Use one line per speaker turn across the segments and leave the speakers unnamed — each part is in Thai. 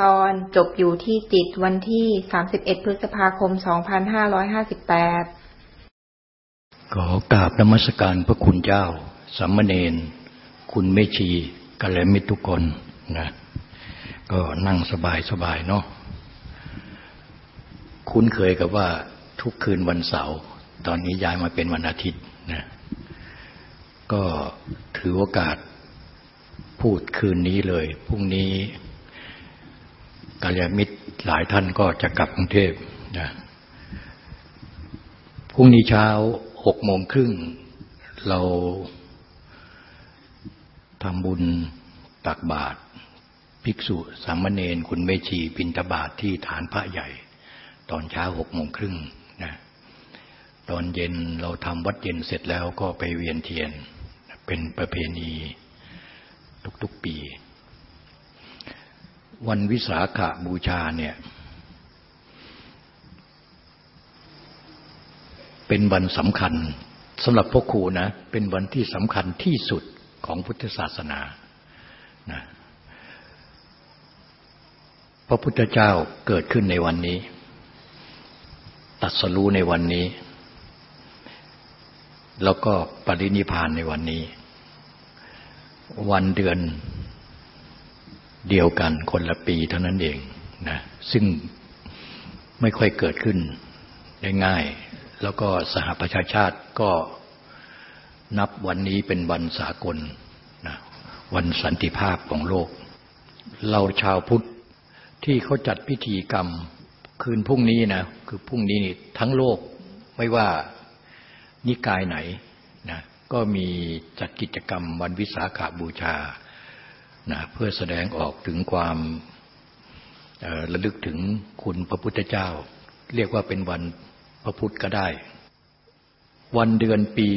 ตอนจบอยู่ที่จิตวันที่ 31 พฤษภาคม 2558
ขอกราบนมัสการพระคุณเจ้าสามเณรคุณเมชีกัลยมิตรทุกคนนะก็นั่งสบายสบายเนาะคุ้นเคยกับว่าทุกคืนวันเสาร์ตอนนี้ย้ายมาเป็นวันอาทิตย์นะก็ถือโอกาสพูดคืนนี้เลย พรุ่งนี้ กัลยาณมิตรหลายท่านก็จะกลับกรุงเทพนะพรุ่งนี้เช้าหกโมงครึ่งเราทำบุญตักบาตรภิกษุสามเณรคุณเมชีบินทบาทที่ฐานพระใหญ่ ตอนเช้าหกโมงครึ่งนะตอนเย็นเราทำวัดเย็นเสร็จแล้วก็ไปเวียนเทียน เป็นประเพณีทุกๆปี วันวิสาขาบูชาเนี่ย เป็นวันสำคัญสำหรับพ่อครูนะ เป็นวันที่สำคัญที่สุดของพุทธศาสนานะพระพุทธเจ้าเกิดขึ้นในวันนี้ ตัดสรู้ในวันนี้ แล้วก็ปรินิพานในวันนี้ วันเดือน เดียวกันคนละปีเท่านั้นเองนะซึ่งไม่ค่อยเกิดขึ้นได้ง่าย แล้วก็สหประชาชาติก็นับวันนี้เป็นวันสากลนะวันสันติภาพของโลก เราชาวพุทธที่เขาจัดพิธีกรรมคืนพรุ่งนี้นะคือพรุ่งนี้นี่ทั้งโลกไม่ว่านิกายไหนนะก็มีจัดกิจกรรมวันวิสาขาบูชา นะเพื่อแสดงออกถึงความระลึกถึงคุณพระพุทธเจ้า เรียกว่าเป็นวันพระพุทธก็ได้ วันเดือนปี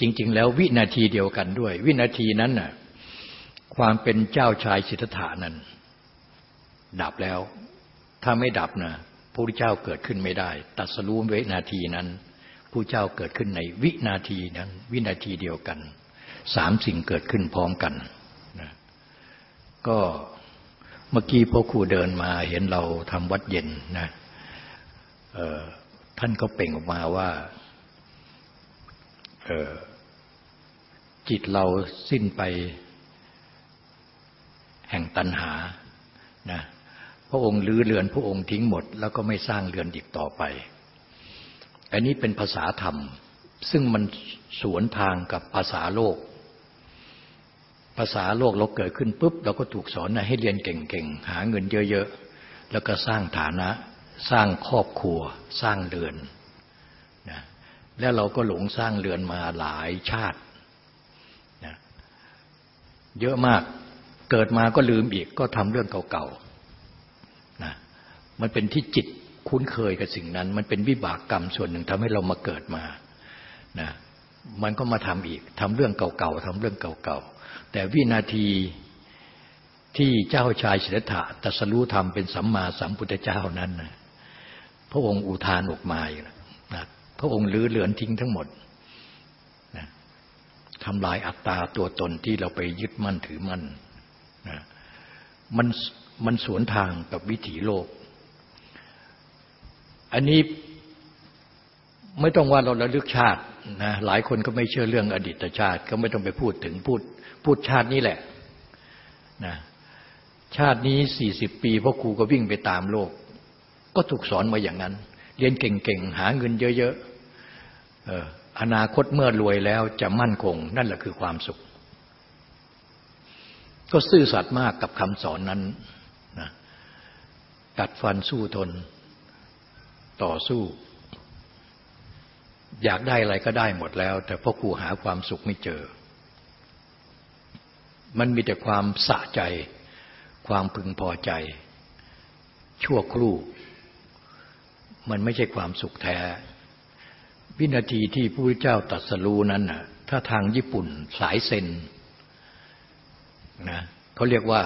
จริง ๆ แล้ววินาทีเดียวกันด้วย วินาทีนั้นน่ะความเป็นเจ้าชายสิทธัตถานั้น ดับแล้ว ถ้าไม่ดับนะพระพุทธเจ้าเกิดขึ้นไม่ได้ ตัดสรู้วินาทีนั้นผู้เจ้าเกิดขึ้นในวินาทีนั้น วินาทีเดียวกัน สามสิ่งเกิดขึ้นพร้อมกัน ก็เมื่อกี้พ่อครูเดินมาเห็นเราทำวัดเย็นนะท่านก็เป่งออกมาว่าจิตเราสิ้นไปแห่งตัณหานะพระองค์ลื้อเรือนพระองค์ทิ้งหมด แล้วก็ไม่สร้างเรือนอีกต่อไป อันนี้เป็นภาษาธรรม ซึ่งมันสวนทางกับภาษาโลก ภาษาโลกเราเกิดขึ้นปุ๊บเราก็ถูกสอนให้เรียนเก่งๆ หาเงินเยอะๆ แล้วก็สร้างฐานะ สร้างครอบครัว สร้างเรือนนะแล้วเราก็หลงสร้างเรือนมาหลายชาตินะเยอะมากเกิดมาก็ลืมอีกก็ทำเรื่องเก่าๆนะมันเป็นที่จิตคุ้นเคยกับสิ่งนั้น มันเป็นวิบากกรรมส่วนหนึ่งทำให้เรามาเกิดมานะมันก็มาทำอีกทำเรื่องเก่าๆทำเรื่องเก่าๆ แต่วินาทีที่เจ้าชายสิทธัตถะตรัสรู้ธรรมเป็นสัมมาสัมพุทธเจ้านั้นนะพระองค์อุทานออกมาอยู่นะพระองค์ลื้อเลือนทิ้งทั้งหมดนะทำลายอัตตาตัวตนที่เราไปยึดมั่นถือมั่นนะมันมันสวนทางกับวิถีโลก อันนี้ไม่ต้องว่าเราระลึกชาตินะหลายคนก็ไม่เชื่อเรื่องอดีตชาติ ก็ไม่ต้องไปพูดถึงพูด พูดชาตินี้แหละนะชาตินี้สี่สิบปีพ่อครูก็วิ่งไปตามโลก ก็ถูกสอนมาอย่างนั้น เรียนเก่งๆ หาเงินเยอะๆอนาคตเมื่อรวยแล้วจะมั่นคง นั่นแหละคือความสุข ก็ซื่อสัตย์มากกับคำสอนนั้นนะกัดฟันสู้ทน ต่อสู้ อยากได้อะไรก็ได้หมดแล้ว แต่พ่อครูหาความสุขไม่เจอ มันมีแต่ความสะใจ ความพึงพอใจ ชั่วครู่ มันไม่ใช่ความสุขแท้ วินาทีที่พระพุทธเจ้าตรัสรู้นั้นน่ะถ้าทางญี่ปุ่นสายเซนนะเขาเรียกว่า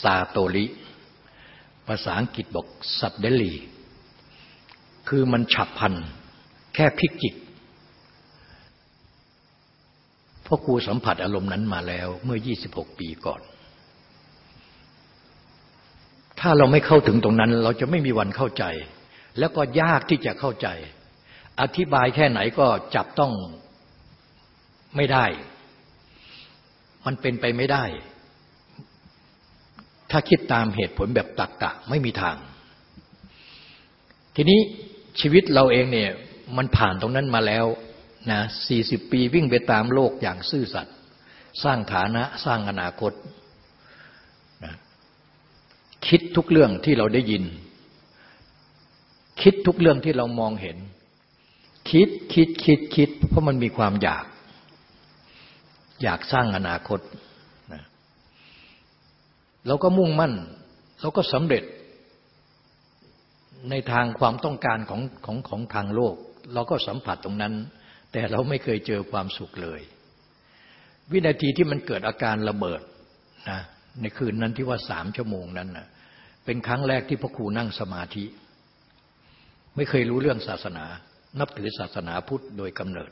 ซาโตริ ภาษาอังกฤษบอกสัตเดลี คือมันฉับพัน แค่พิกจิต พ่อครูสัมผัสอารมณ์นั้นมาแล้วเมื่อ 26 ปีก่อน ถ้าเราไม่เข้าถึงตรงนั้น เราจะไม่มีวันเข้าใจ แล้วก็ยากที่จะเข้าใจ อธิบายแค่ไหนก็จับต้องไม่ได้ มันเป็นไปไม่ได้ ถ้าคิดตามเหตุผลแบบตักกะไม่มีทาง ทีนี้ชีวิตเราเองเนี่ยมันผ่านตรงนั้นมาแล้ว นะสี่สิบปีวิ่งไปตามโลกอย่างซื่อสัตย์สร้างฐานะสร้างอนาคตนะคิดทุกเรื่องที่เราได้ยิน คิดทุกเรื่องที่เรามองเห็น คิดคิดคิดคิด เพราะมันมีความอยาก อยากสร้างอนาคตนะเราก็มุ่งมั่น เราก็สำเร็จในทางความต้องการของของของทางโลก เราก็สัมผัสตรงนั้น แต่เราไม่เคยเจอความสุขเลย วินาทีที่มันเกิดอาการระเบิดนะในคืนนั้นที่ว่าสามชั่วโมงนั้นนะเป็นครั้งแรกที่พ่อครูนั่งสมาธิ ไม่เคยรู้เรื่องศาสนา นับถือศาสนาพุทธโดยกำเนิด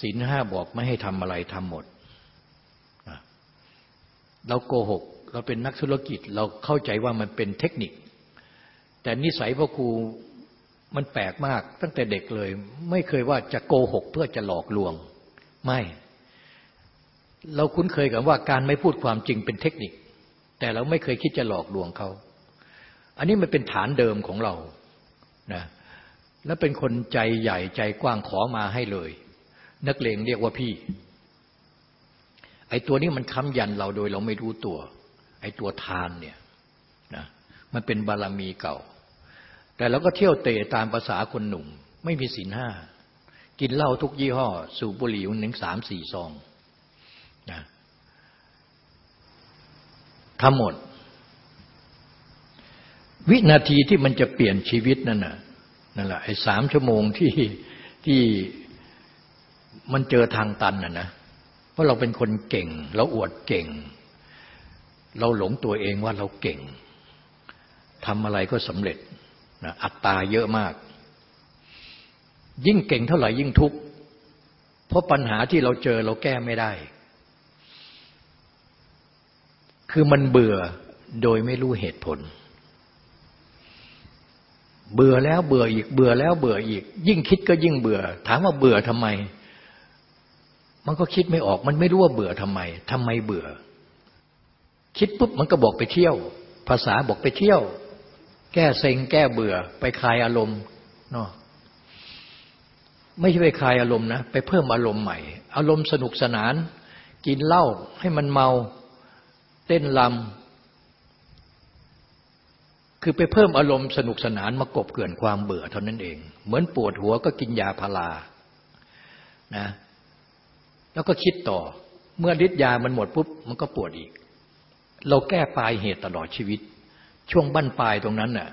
ศีลห้าบอกไม่ให้ทำอะไรทำหมด เราโกหก เราเป็นนักธุรกิจเราเข้าใจว่ามันเป็นเทคนิค แต่นิสัยพ่อครู มันแปลกมากตั้งแต่เด็กเลย ไม่เคยว่าจะโกหกเพื่อจะหลอกลวง ไม่ เราคุ้นเคยกับว่าการไม่พูดความจริงเป็นเทคนิค แต่เราไม่เคยคิดจะหลอกลวงเขา อันนี้มันเป็นฐานเดิมของเรานะและเป็นคนใจใหญ่ใจกว้างขอมาให้เลย นักเลงเรียกว่าพี่ ไอ้ตัวนี้มันค้ำยันเราโดยเราไม่รู้ตัว ไอ้ตัวทานเนี่ยนะมันเป็นบารมีเก่า แต่เราก็เที่ยวเตะตามภาษาคนหนุ่ม ไม่มีศีลห้า กินเหล้าทุกยี่ห้อ สูบบุหรี่หนึ่งสามสี่ซองนะทั้งหมด วินาทีที่มันจะเปลี่ยนชีวิตนั่นน่ะนั่นแหละไอ้สามชั่วโมงที่ที่มันเจอทางตันน่ะนะเพราะเราเป็นคนเก่ง เราอวดเก่ง เราหลงตัวเองว่าเราเก่งทำอะไรก็สำเร็จ นะอัตตาเยอะมาก ยิ่งเก่งเท่าไหร่ยิ่งทุกข์เพราะปัญหาที่เราเจอเราแก้ไม่ได้ คือมันเบื่อโดยไม่รู้เหตุผล เบื่อแล้วเบื่ออีก เบื่อแล้วเบื่ออีก ยิ่งคิดก็ยิ่งเบื่อ ถามว่าเบื่อทำไม มันก็คิดไม่ออก มันไม่รู้ว่าเบื่อทำไมทำไมเบื่อ คิดปุ๊บมันก็บอกไปเที่ยว ภาษาบอกไปเที่ยว แก้เซ็งแก้เบื่อ ไปคลายอารมณ์เนาะไม่ใช่ไปคลายอารมณ์นะ ไปเพิ่มอารมณ์ใหม่ อารมณ์สนุกสนาน กินเหล้าให้มันเมาเต้นลำคือไปเพิ่มอารมณ์สนุกสนานมากบเกลื่อนความเบื่อเท่านั้นเอง เหมือนปวดหัวก็กินยาพารานะแล้วก็คิดต่อ เมื่อฤทธิ์ยามันหมดปุ๊บ มันก็ปวดอีก เราแก้ปลายเหตุตลอดชีวิต ช่วงบั้นปลายตรงนั้นน่ะ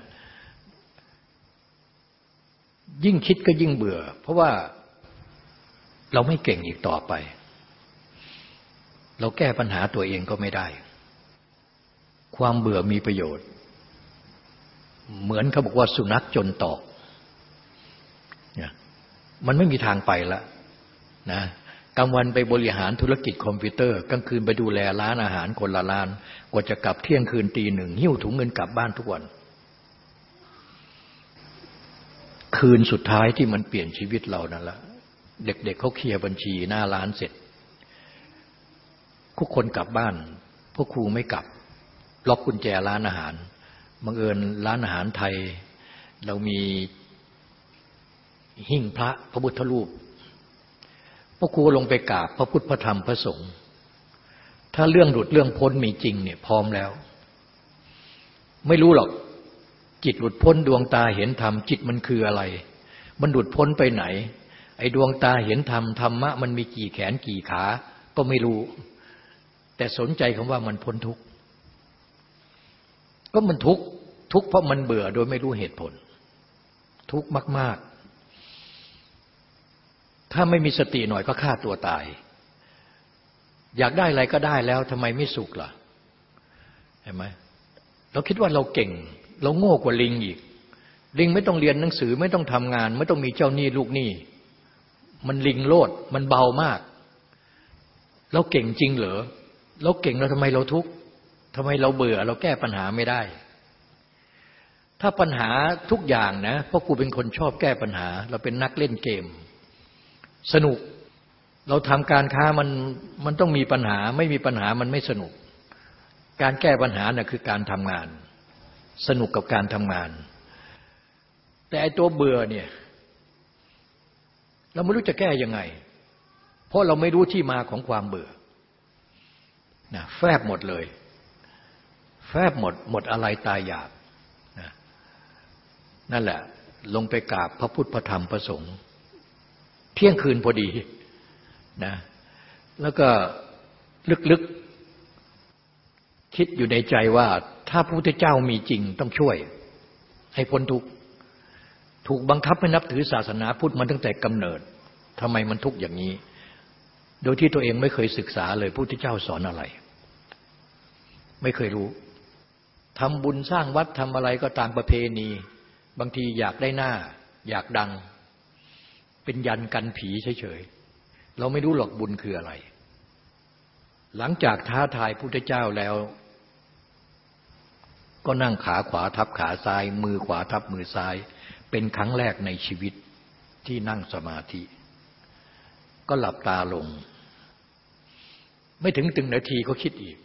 ยิ่งคิดก็ยิ่งเบื่อ เพราะว่าเราไม่เก่งอีกต่อไป เราแก้ปัญหาตัวเองก็ไม่ได้ ความเบื่อมีประโยชน์ เหมือนเขาบอกว่าสุนัขจนตอกเนี่ยมันไม่มีทางไปล้วนะ กลางวันไปบริหารธุรกิจคอมพิวเตอร์กลางคืนไปดูแลร้านอาหารคนละร้าน กว่าจะกลับเที่ยงคืนตีหนึ่งหิ้วถุงเงินกลับบ้านทุกวัน คืนสุดท้ายที่มันเปลี่ยนชีวิตเรานั่นแหละเด็กๆเเขาเคลียร์บัญชีหน้าร้านเสร็จทุกคนกลับบ้าน พวกครูไม่กลับ ล็อกกุญแจร้านอาหารบังเอิญร้านอาหารไทย เรามีหิ้งพระพระพุทธรูป พวกครูลงไปกราบพระพุทธพระธรรมพระสงฆ์ถ้าเรื่องหลุดเรื่องพ้นมีจริงเนี่ยพร้อมแล้ว ไม่รู้หรอก จิตหลุดพ้นดวงตาเห็นธรรมจิตมันคืออะไร มันหลุดพ้นไปไหน ไอ้ดวงตาเห็นธรรมธรรมะมันมีกี่แขนกี่ขา ก็ไม่รู้ แต่สนใจคำว่ามันพ้นทุกข์ก็มันทุกข์ทุกข์เพราะมันเบื่อโดยไม่รู้เหตุผล ทุกข์มาก ๆ ถ้าไม่มีสติหน่อยก็ฆ่าตัวตาย อยากได้อะไรก็ได้แล้วทำไมไม่สุขล่ะเห็นไหมเราคิดว่าเราเก่ง เราโง่กว่าลิงอีก ลิงไม่ต้องเรียนหนังสือไม่ต้องทำงาน ไม่ต้องมีเจ้าหนี้ลูกหนี้มันลิงโลดมันเบามาก เราเก่งจริงเหรอเราเก่งแล้วทำไมเราทุกข์ทำไมเราเบื่อ เราแก้ปัญหาไม่ได้ ถ้าปัญหาทุกอย่างนะเพราะกูเป็นคนชอบแก้ปัญหา เราเป็นนักเล่นเกม สนุก เราทำการค้ามันมันต้องมีปัญหา ไม่มีปัญหามันไม่สนุก การแก้ปัญหานะ่ะคือการทำงาน สนุกกับการทำงาน แต่ไอตัวเบื่อเนี่ย เราไม่รู้จะแก้ยังไง เพราะเราไม่รู้ที่มาของความเบื่อนะแฟบหมดเลย แฟบหมดหมดอะไรตายอยากนะนั่นแหละ ลงไปกราบพระพุทธพระธรรมพระสงฆ์ เที่ยงคืนพอดีนะแล้วก็ลึกๆ คิดอยู่ในใจว่า ถ้าพระพุทธเจ้ามีจริงต้องช่วย ให้พ้นทุกข์ถูกบังคับให้นับถือศาสนาพุทธมาตั้งแต่กำเนิดทำไมมันทุกข์อย่างนี้ โดยที่ตัวเองไม่เคยศึกษาเลยพระพุทธเจ้าสอนอะไร ไม่เคยรู้ทำบุญสร้างวัดทำอะไรก็ตามประเพณี บางทีอยากได้หน้า อยากดัง เป็นยันกันผีเฉยๆ เราไม่รู้หรอกบุญคืออะไร หลังจากท้าทายพุทธเจ้าแล้ว ก็นั่งขาขวาทับขาซ้าย มือขวาทับมือซ้าย เป็นครั้งแรกในชีวิตที่นั่งสมาธิ ก็หลับตาลง ไม่ถึงตึงนาทีก็คิดอีก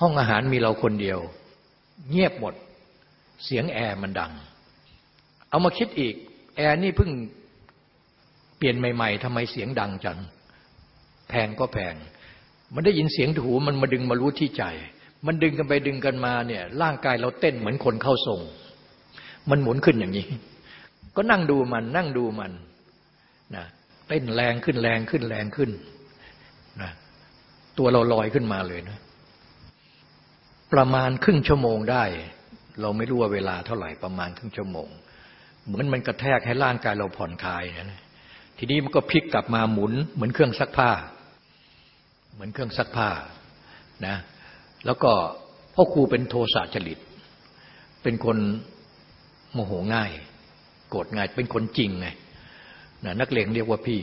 ห้องอาหารมีเราคนเดียว เงียบหมด เสียงแอร์มันดัง เอามาคิดอีก แอร์นี่เพิ่งเปลี่ยนใหม่ ๆทำไมเสียงดังจัง แพงก็แพง มันได้ยินเสียงถูมันมาดึงมารู้ที่ใจ มันดึงกันไปดึงกันมาเนี่ย ร่างกายเราเต้นเหมือนคนเข้าทรง มันหมุนขึ้นอย่างนี้ ก็นั่งดูมัน นั่งดูมันนะเต้นแรงขึ้นแรงขึ้นแรงขึ้นนะตัวเราลอยขึ้นมาเลยนะ ประมาณครึ่งชั่วโมงได้ เราไม่รู้ว่าเวลาเท่าไหร่ประมาณครึ่งชั่วโมง เหมือนมันกระแทกให้ร่างกายเราผ่อนคลายนะทีนี้มันก็พลิกกลับมาหมุน เหมือนเครื่องซักผ้า เหมือนเครื่องซักผ้านะแล้วก็พ่อครูเป็นโทสะจริต เป็นคนโมโหง่าย โกรธง่ายเป็นคนจริงไงนะนักเลงเรียกว่าพี่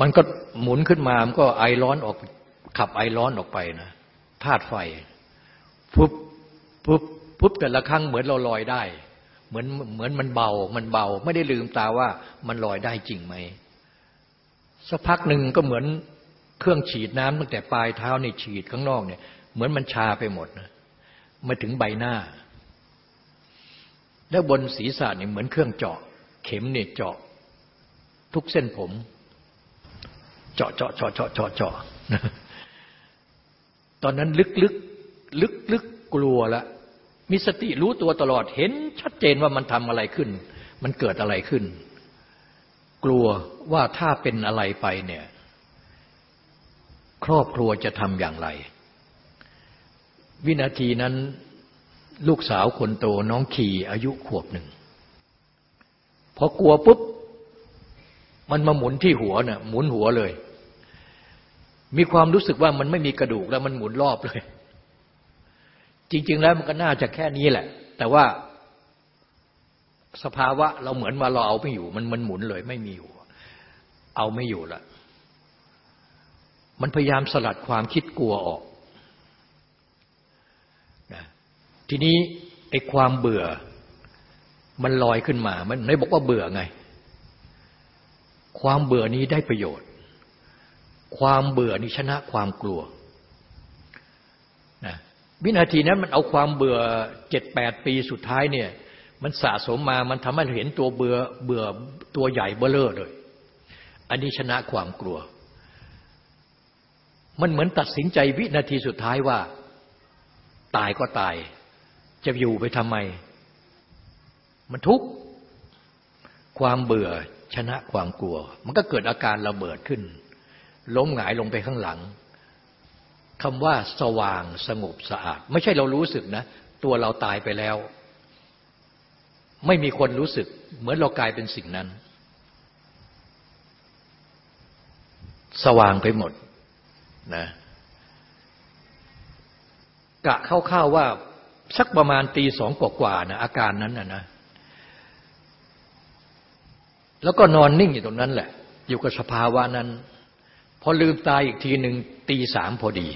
มันก็หมุนขึ้นมามันก็ไอร้อนออกขับไอร้อนออกไปนะธาตุไฟปุ๊บปุ๊บปุ๊บแต่ละครั้งเหมือนเราลอยได้ เหมือนเหมือนมันเบา มันเบา ไม่ได้ลืมตาว่ามันลอยได้จริงไหมสักพักหนึ่งก็เหมือนเครื่องฉีดน้ำตั้งแต่ปลายเท้าในฉีดข้างนอกเนี่ย เหมือนมันชาไปหมดนะมาถึงใบหน้า แล้วบนศีรษะเนี่ยเหมือนเครื่องเจาะ เข็มเนี่ยเจาะ ทุกเส้นผม เจาะเจาะเจาะเจาะเจาะเจาะตอนนั้นลึกลึกลึกลึกกลัวละ มีสติรู้ตัวตลอดเห็นชัดเจนว่ามันทำอะไรขึ้น มันเกิดอะไรขึ้น กลัวว่าถ้าเป็นอะไรไปเนี่ยครอบครัวจะทำอย่างไร วินาทีนั้นลูกสาวคนโตน้องขี่อายุขวบหนึ่งพอกลัวปุ๊บ มันมาหมุนที่หัวเนะ่ะหมุนหัวเลย มีความรู้สึกว่ามันไม่มีกระดูกแล้วมันหมุนรอบเลย จริง ๆ แล้วมันก็น่าจะแค่นี้แหละ แต่ว่าสภาวะเราเหมือนมาเราเอาไม่อยู่ มันมันหมุนเลยไม่มีอยู่ เอาไม่อยู่ละมันพยายามสลัดความคิดกลัวออกนะทีนี้ไอ้ความเบื่อ มันลอยขึ้นมา มันไม่บอกว่าเบื่อไง ความเบื่อนี้ได้ประโยชน์ ความเบื่อนี้ชนะความกลัว วินาทีนั้นมันเอาความเบื่อเจ็ดแปดปีสุดท้ายเนี่ย มันสะสมมามันทำให้เห็นตัวเบื่อเบื่อตัวใหญ่เบ้อเลอเลย อันนี้ชนะความกลัว มันเหมือนตัดสินใจวินาทีสุดท้ายว่า ตายก็ตาย จะอยู่ไปทำไม มันทุกข์ความเบื่อชนะความกลัว มันก็เกิดอาการระเบิดขึ้น ล้มหงายลงไปข้างหลัง คำว่าสว่างสงบสะอาด ไม่ใช่เรารู้สึกนะ ตัวเราตายไปแล้ว ไม่มีคนรู้สึก เหมือนเรากลายเป็นสิ่งนั้น สว่างไปหมดนะกะเข้าๆว่าสักประมาณตีสองกว่าๆนะอาการนั้นนะนะ แล้วก็นอนนิ่งอยู่ตรงนั้นแหละ อยู่กับสภาวะนั้น พอลืมตาอีกทีหนึ่งตีสามพอดี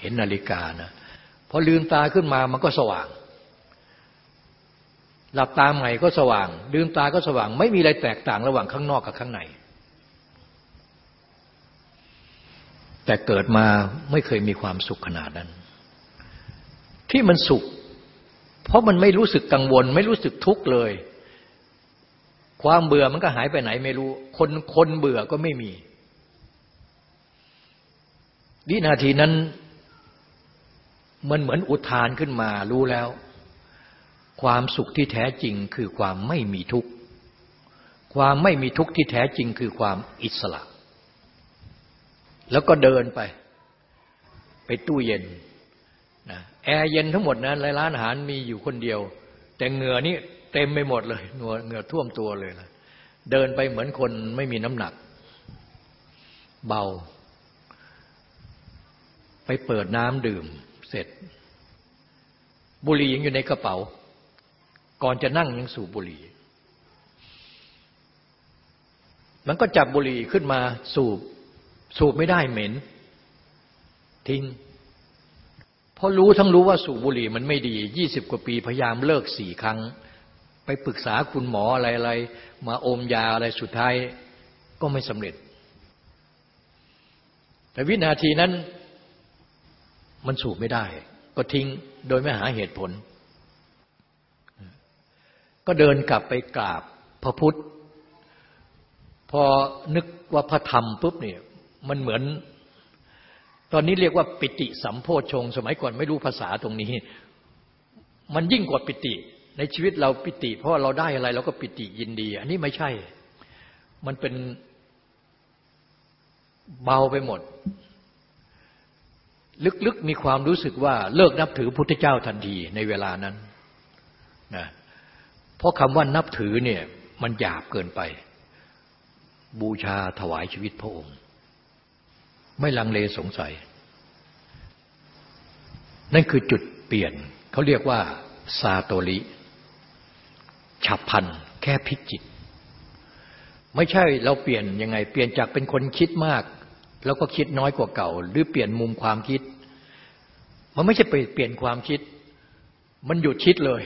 เห็นนาฬิกานะพอลืมตาขึ้นมามันก็สว่าง หลับตาใหม่ก็สว่าง ลืมตาก็สว่าง ไม่มีอะไรแตกต่างระหว่างข้างนอกกับข้างใน แต่เกิดมาไม่เคยมีความสุขขนาดนั้น ที่มันสุข เพราะมันไม่รู้สึกกังวล ไม่รู้สึกทุกข์เลย ความเบื่อมันก็หายไปไหนไม่รู้ คนคนเบื่อก็ไม่มี วินาทีนั้นมันเหมือนอุทานขึ้นมารู้แล้ว ความสุขที่แท้จริงคือความไม่มีทุกข์ ความไม่มีทุกข์ที่แท้จริงคือความอิสระ แล้วก็เดินไป ไปตู้เย็นนะแอร์เย็นทั้งหมดนะในร้านอาหารมีอยู่คนเดียว แต่เหงื่อนี่เต็มไปหมดเลยเหงื่อเหงื่อท่วมตัวเลยนะเดินไปเหมือนคนไม่มีน้ำหนัก เบา ไปเปิดน้ำดื่มเสร็จ บุหรี่ยังอยู่ในกระเป๋า ก่อนจะนั่งยังสูบบุหรี่ มันก็จับบุหรี่ขึ้นมาสูบ สูบไม่ได้เหม็น ทิ้งเพราะรู้ทั้งรู้ว่าสูบบุหรี่มันไม่ดียี่สิบกว่าปีพยายามเลิกสี่ครั้ง ไปปรึกษาคุณหมออะไรๆ มาอมยาอะไรสุดท้ายก็ไม่สำเร็จ แต่วินาทีนั้น มันสูบไม่ได้ ก็ทิ้งโดยไม่หาเหตุผล ก็เดินกลับไปกราบพระพุทธ พอนึกว่าพระธรรมปุ๊บเนี่ยมันเหมือน ตอนนี้เรียกว่าปิติสัมโพชง สมัยก่อนไม่รู้ภาษาตรงนี้ มันยิ่งกว่าปิติ ในชีวิตเราปิติ เพราะเราได้อะไรเราก็ปิติยินดี อันนี้ไม่ใช่ มันเป็นเบาไปหมด ลึกๆมีความรู้สึกว่าเลิกนับถือพุทธเจ้าทันทีในเวลานั้นนะเพราะคำว่านับถือเนี่ยมันหยาบเกินไป บูชาถวายชีวิตพระองค์ ไม่ลังเลสงสัย นั่นคือจุดเปลี่ยนเขาเรียกว่าซาโตริฉับพันแค่พิจิต ไม่ใช่เราเปลี่ยนยังไง เปลี่ยนจากเป็นคนคิดมาก แล้วก็คิดน้อยกว่าเก่า หรือเปลี่ยนมุมความคิด มันไม่ใช่ไปเปลี่ยนความคิด มันหยุดคิดเลย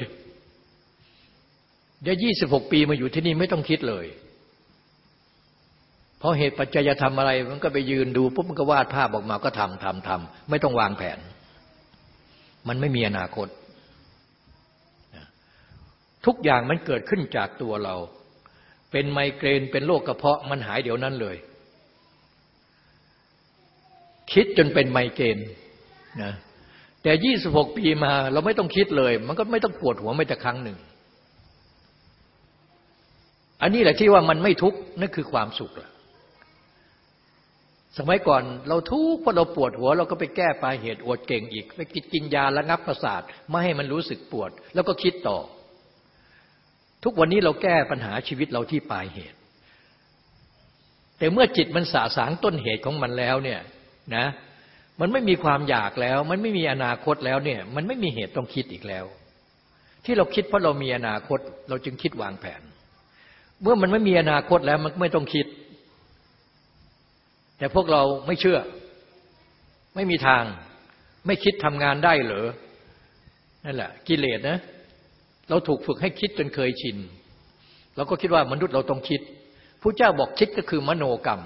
เดี๋ยวยี่สิบหกปีมาอยู่ที่นี่ไม่ต้องคิดเลย เพราะเหตุปัจจัยทำอะไร มันก็ไปยืนดูปุ๊บมันก็วาดภาพออกมาก็ทำทำทำไม่ต้องวางแผน มันไม่มีอนาคต ทุกอย่างมันเกิดขึ้นจากตัวเรา เป็นไมเกรนเป็นโรคกระเพาะมันหายเดี๋ยวนั้นเลย คิดจนเป็นไมเกรนนะแต่ยี่สิบหกปีมาเราไม่ต้องคิดเลย มันก็ไม่ต้องปวดหัวไม่แต่ครั้งหนึ่ง อันนี้แหละที่ว่ามันไม่ทุกข์นั่นคือความสุขละสมัยก่อนเราทุกข์เพราะเราปวดหัว เราก็ไปแก้ปลายเหตุอวดเก่งอีก ไปกินกินยาระงับประสาทไม่ให้มันรู้สึกปวด แล้วก็คิดต่อ ทุกวันนี้เราแก้ปัญหาชีวิตเราที่ปลายเหตุ แต่เมื่อจิตมันสาสางต้นเหตุของมันแล้วเนี่ย นะมันไม่มีความอยากแล้ว มันไม่มีอนาคตแล้วเนี่ย มันไม่มีเหตุต้องคิดอีกแล้ว ที่เราคิดเพราะเรามีอนาคต เราจึงคิดวางแผน เมื่อมันไม่มีอนาคตแล้วมันไม่ต้องคิด แต่พวกเราไม่เชื่อ ไม่มีทาง ไม่คิดทำงานได้เหรอนั่นแหละ กิเลสนะ เราถูกฝึกให้คิดจนเคยชินเราก็คิดว่ามนุษย์เราต้องคิดผู้เจ้าบอกคิดก็คือมโนกรรม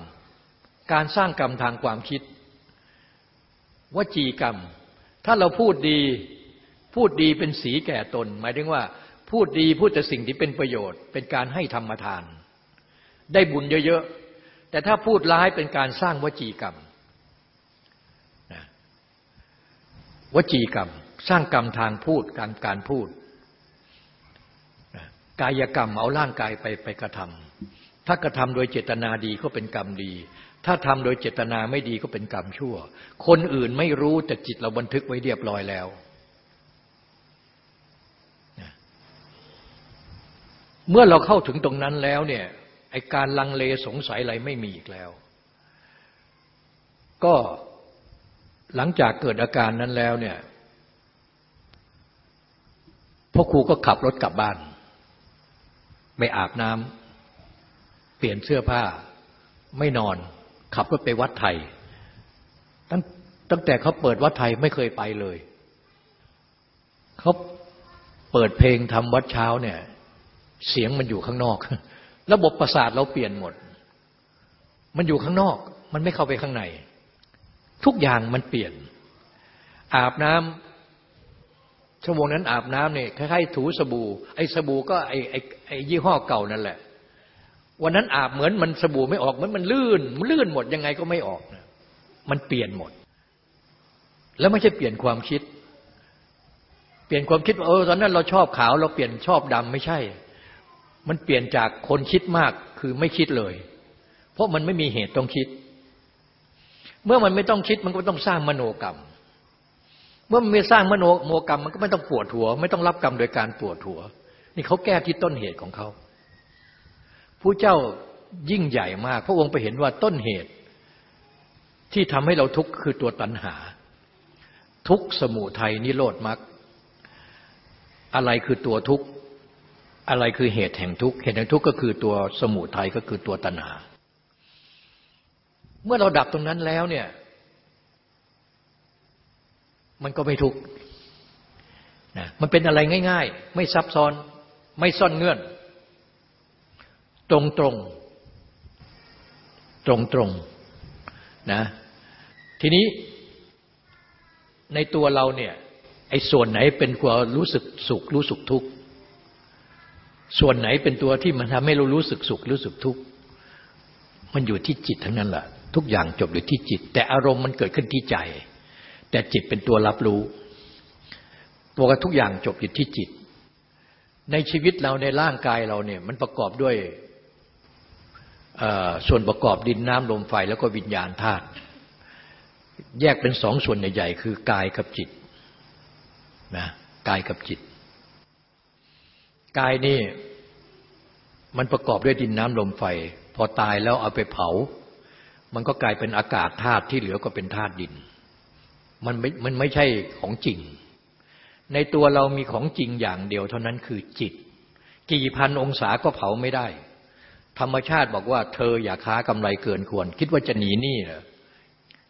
การสร้างกรรมทางความคิด วจีกรรม ถ้าเราพูดดีพูดดีเป็นสีแก่ตน หมายถึงว่า พูดดีพูดแต่สิ่งที่เป็นประโยชน์ เป็นการให้ธรรมทาน ได้บุญเยอะๆ แต่ถ้าพูดร้ายเป็นการสร้างวจีกรรมวจีกรรม สร้างกรรมทางพูดการการพูดกายกรรมเอาร่างกายไปไปกระทำถ้ากระทำโดยเจตนาดีก็เป็นกรรมดี ถ้าทำโดยเจตนาไม่ดีก็เป็นกรรมชั่ว คนอื่นไม่รู้แต่จิตเราบันทึกไว้เรียบร้อยแล้วเมื่อเราเข้าถึงตรงนั้นแล้วเนี่ยไอการลังเลสงสัยอะไรไม่มีอีกแล้ว ก็หลังจากเกิดอาการนั้นแล้วเนี่ยพ่อครูก็ขับรถกลับบ้าน ไม่อาบน้ำเปลี่ยนเสื้อผ้าไม่นอน ขับรถไปวัดไทย ตั้งตั้งแต่เขาเปิดวัดไทยไม่เคยไปเลยเขาเปิดเพลงทำวัดเช้าเนี่ย เสียงมันอยู่ข้างนอก ระบบประสาทเราเปลี่ยนหมด มันอยู่ข้างนอก มันไม่เข้าไปข้างใน ทุกอย่างมันเปลี่ยน อาบน้ำชั่วโมงนั้นอาบน้ำเนี่ยคล้ายๆถูสบู่ไอ้สบู่ก็ไอ้ไอ้ไอ้ยี่ห้อเก่านั่นแหละ วันนั้นอาบเหมือนมันสบู่ไม่ออกเหมือนมันลื่น มันลื่นหมดยังไงก็ไม่ออกนะมันเปลี่ยนหมด แล้วไม่ใช่เปลี่ยนความคิด เปลี่ยนความคิดว่าเออตอนนั้นเราชอบขาวเราเปลี่ยนชอบดำไม่ใช่ มันเปลี่ยนจากคนคิดมากคือไม่คิดเลย เพราะมันไม่มีเหตุต้องคิด เมื่อมันไม่ต้องคิดมันก็ต้องสร้างมโนกรรม เมื่อมันไม่สร้างมโนโมกรรม มันก็ไม่ต้องปวดหัว ไม่ต้องรับกรรมโดยการปวดหัว นี่เขาแก้ที่ต้นเหตุของเขา ผู้เจ้ายิ่งใหญ่มาก พระองค์ไปเห็นว่าต้นเหตุ ที่ทำให้เราทุกข์คือตัวตัณหา ทุกสมุทัยนิโรธมรรคอะไรคือตัวทุกข์ อะไรคือเหตุแห่งทุกข์เหตุแห่งทุกข์ก็คือตัวสมุทัยก็คือตัวตัณหา เมื่อเราดับตรงนั้นแล้วเนี่ย มันก็ไม่ทุกข์นะมันเป็นอะไรง่าย ๆ ไม่ซับซ้อนไม่ซ่อนเงื่อน ตรงตรงตรงตรงนะทีนี้ในตัวเราเนี่ยไอ้ส่วนไหนเป็นควรู้สึกสุขรู้สึกทุกข์ส่วนไหนเป็นตัวที่มันทำให้เรารู้สึกสุขรู้สึกทุกข์มันอยู่ที่จิตทั้งนั้นแหละทุกอย่างจบอยู่ที่จิต แต่อารมณ์มันเกิดขึ้นที่ใจ แต่จิตเป็นตัวรับรู้ตัวกันทุกอย่างจบอยู่ที่จิต ในชีวิตเราในร่างกายเราเนี่ย มันประกอบด้วย ส่วนประกอบดินน้ำลมไฟแล้วก็วิญญาณธาตุแยกเป็นสองส่วนใหญ่ๆ คือกายกับจิตนะกายกับจิต กายนี่มันประกอบด้วยดินน้ำลมไฟ พอตายแล้วเอาไปเผา มันก็กลายเป็นอากาศธาตุที่เหลือก็เป็นธาตุดิน มันไม่มันไม่ใช่ของจริง ในตัวเรามีของจริงอย่างเดียวเท่านั้นคือจิต กี่พันองศาก็เผาไม่ได้ ธรรมชาติบอกว่า เธออย่าค้ากำไรเกินควร คิดว่าจะหนีหนี้เหรอ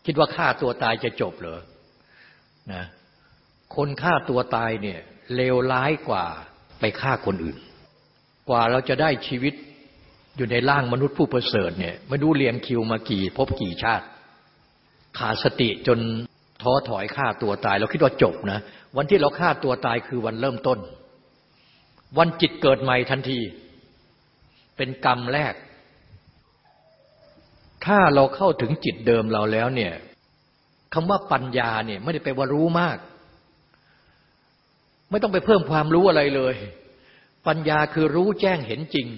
คิดว่าฆ่าตัวตายจะจบเหรอนะคนฆ่าตัวตายเนี่ยเลวร้ายกว่าไปฆ่าคนอื่น กว่าเราจะได้ชีวิตอยู่ในร่างมนุษย์ผู้ประเสริฐเนี่ยมาดูเรียงคิวมากี่พบกี่ชาติ ขาดสติจนท้อถอยฆ่าตัวตาย เราคิดว่าจบนะวันที่เราฆ่าตัวตายคือวันเริ่มต้น วันจิตเกิดใหม่ทันที เป็นกรรมแรก ถ้าเราเข้าถึงจิตเดิมเราแล้วเนี่ยคำว่าปัญญาเนี่ยไม่ได้ไปว่ารู้มาก ไม่ต้องไปเพิ่มความรู้อะไรเลย ปัญญาคือรู้แจ้งเห็นจริง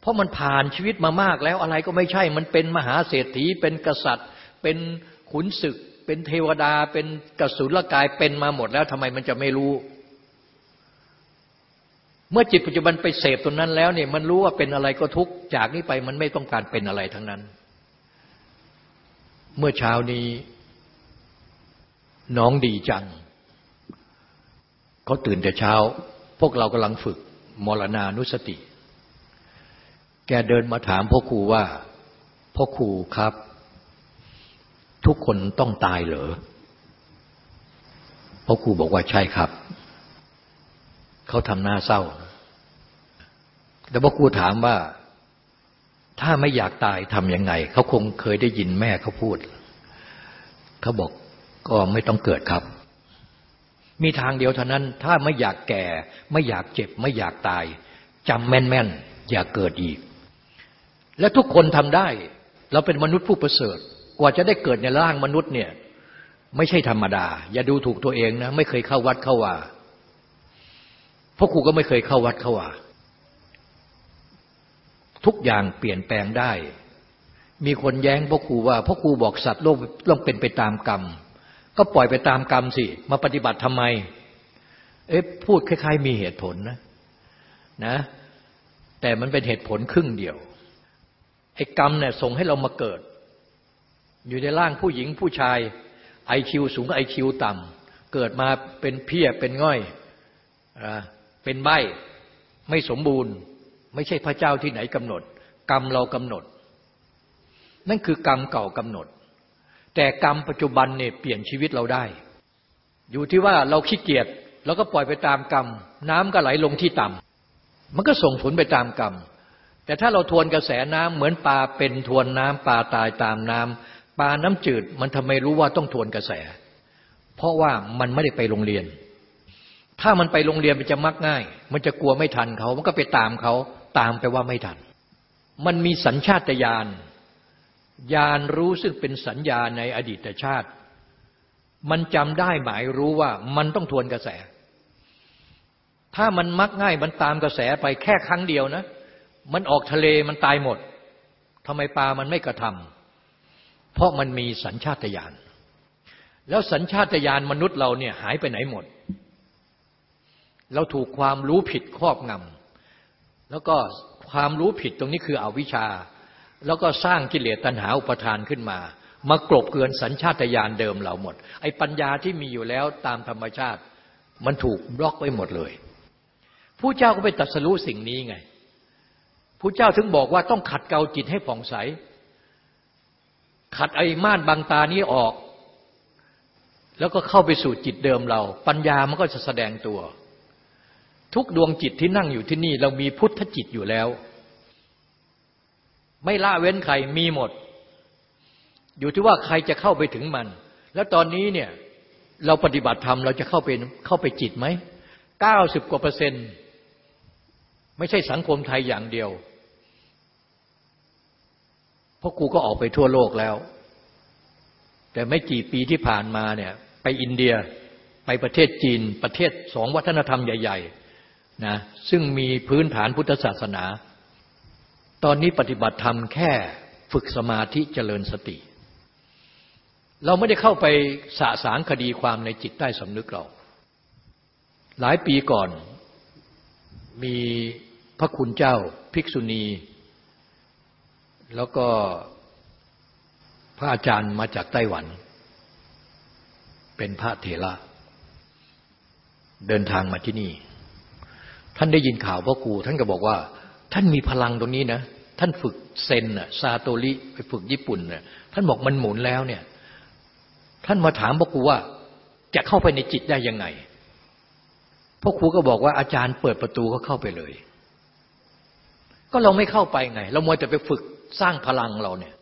เพราะมันผ่านชีวิตมามากแล้วอะไรก็ไม่ใช่ มันเป็นมหาเศรษฐี เป็นกษัตริย์ เป็นขุนศึก เป็นเทวดา เป็นกสุลกายเป็นมาหมดแล้วทำไมมันจะไม่รู้ เมื่อจิตปัจจุบันไปเสพตรงนั้นแล้วเนี่ยมันรู้ว่าเป็นอะไรก็ทุกจากนี้ไปมันไม่ต้องการเป็นอะไรทั้งนั้น เมื่อเช้านี้น้องดีจังเขาตื่นแต่เช้า พวกเรากำลังฝึกมรณานุสติ แกเดินมาถามพ่อครูว่าพ่อครูครับ ทุกคนต้องตายเหรอพ่อครูบอกว่าใช่ครับ เขาทำหน้าเศร้าแต่พ่อครูถามว่า ถ้าไม่อยากตายทำยังไง เขาคงเคยได้ยินแม่เขาพูด เขาบอกก็ไม่ต้องเกิดครับ มีทางเดียวเท่านั้น ถ้าไม่อยากแก่ ไม่อยากเจ็บ ไม่อยากตายจำแม่นๆ อย่าเกิดอีก และทุกคนทำได้ เราเป็นมนุษย์ผู้ประเสริฐ กว่าจะได้เกิดในร่างมนุษย์เนี่ย ไม่ใช่ธรรมดา อย่าดูถูกตัวเองนะ ไม่เคยเข้าวัดเข้าว่า พวกครูก็ไม่เคยเข้าวัดเข้าว่า ทุกอย่างเปลี่ยนแปลงได้ มีคนแย้งพ่อครูว่าพ่อครูบอกสัตว์โลกต้องเป็นไปตามกรรม ก็ปล่อยไปตามกรรมสิ มาปฏิบัติทำไม เอ๊ะพูดคล้ายๆ มีเหตุผลนะนะ แต่มันเป็นเหตุผลครึ่งเดียวไอ้กรรมเนี่ยส่งให้เรามาเกิด อยู่ในร่างผู้หญิงผู้ชายไอคิวสูงไอคิวต่ำเกิดมาเป็นเพี้ยเป็นง่อยอ เป็นใบไม่สมบูรณ์ ไม่ใช่พระเจ้าที่ไหนกำหนด กรรมเรากำหนด นั่นคือกรรมเก่ากำหนด แต่กรรมปัจจุบันเนี่ยเปลี่ยนชีวิตเราได้ อยู่ที่ว่าเราขี้เกียจเราก็ปล่อยไปตามกรรม น้ำก็ไหลลงที่ต่ำมันก็ส่งผลไปตามกรรม แต่ถ้าเราทวนกระแสน้ำเหมือนปลาเป็นทวนน้ำปลาตายตามน้ำปลาน้ำจืดมันทำไมรู้ว่าต้องทวนกระแส เพราะว่ามันไม่ได้ไปโรงเรียน ถ้ามันไปโรงเรียนมันจะมักง่าย มันจะกลัวไม่ทันเขา มันก็ไปตามเขาตามไปว่าไม่ทัน มันมีสัญชาตญาณญาณรู้ซึ่งเป็นสัญญาในอดีตชาติ มันจำได้หมายรู้ว่ามันต้องทวนกระแส ถ้ามันมักง่ายมันตามกระแสไปแค่ครั้งเดียวนะ มันออกทะเลมันตายหมดทำไมปลามันไม่กระทำเพราะมันมีสัญชาตญาณแล้วสัญชาตญาณมนุษย์เราเนี่ยหายไปไหนหมด เราถูกความรู้ผิดครอบงำแล้วก็ความรู้ผิดตรงนี้คืออวิชชา แล้วก็สร้างกิเลสตัณหาอุปทานขึ้นมา มากรบเกินสัญชาตญาณเดิมเราหมด ไอ้ปัญญาที่มีอยู่แล้วตามธรรมชาติ มันถูกบล็อกไว้หมดเลยผู้เจ้าก็ไปตัดสู้สิ่งนี้ไงผู้เจ้าถึงบอกว่าต้องขัดเกลาจิตให้ผ่องใส ขัดไอ้ม่านบางตานี้ออก แล้วก็เข้าไปสู่จิตเดิมเรา ปัญญามันก็จะแสดงตัว ทุกดวงจิตที่นั่งอยู่ที่นี่ เรามีพุทธจิตอยู่แล้ว ไม่ละเว้นใครมีหมด อยู่ที่ว่าใครจะเข้าไปถึงมัน แล้วตอนนี้เนี่ยเราปฏิบัติธรรมเราจะเข้าไปเข้าไปจิตไหมเก้าสิบกว่าเปอร์เซ็นต์ไม่ใช่สังคมไทยอย่างเดียว เพราะกูก็ออกไปทั่วโลกแล้ว แต่ไม่กี่ปีที่ผ่านมาเนี่ยไปอินเดียไปประเทศจีน ประเทศสองวัฒนธรรมใหญ่ ๆ นะซึ่งมีพื้นฐานพุทธศาสนา ตอนนี้ปฏิบัติธรรมแค่ฝึกสมาธิเจริญสติ เราไม่ได้เข้าไปสะสางคดีความในจิตใต้สำนึกเรา หลายปีก่อนมีพระคุณเจ้าภิกษุณี แล้วก็พระอาจารย์มาจากไต้หวัน เป็นพระเถระเดินทางมาที่นี่ ท่านได้ยินข่าวพ่อครูท่านก็บอกว่า ท่านมีพลังตรงนี้นะ ท่านฝึกเซนน่ะซาโตริไปฝึกญี่ปุ่นน่ะท่านบอกมันหมุนแล้วเนี่ย ท่านมาถามพ่อครูว่าจะเข้าไปในจิตได้ยังไงพ่อครูก็บอกว่าอาจารย์เปิดประตูก็เข้าไปเลย ก็เราไม่เข้าไปไง เรามวยแต่ไปฝึกสร้างพลังเราเนี่ย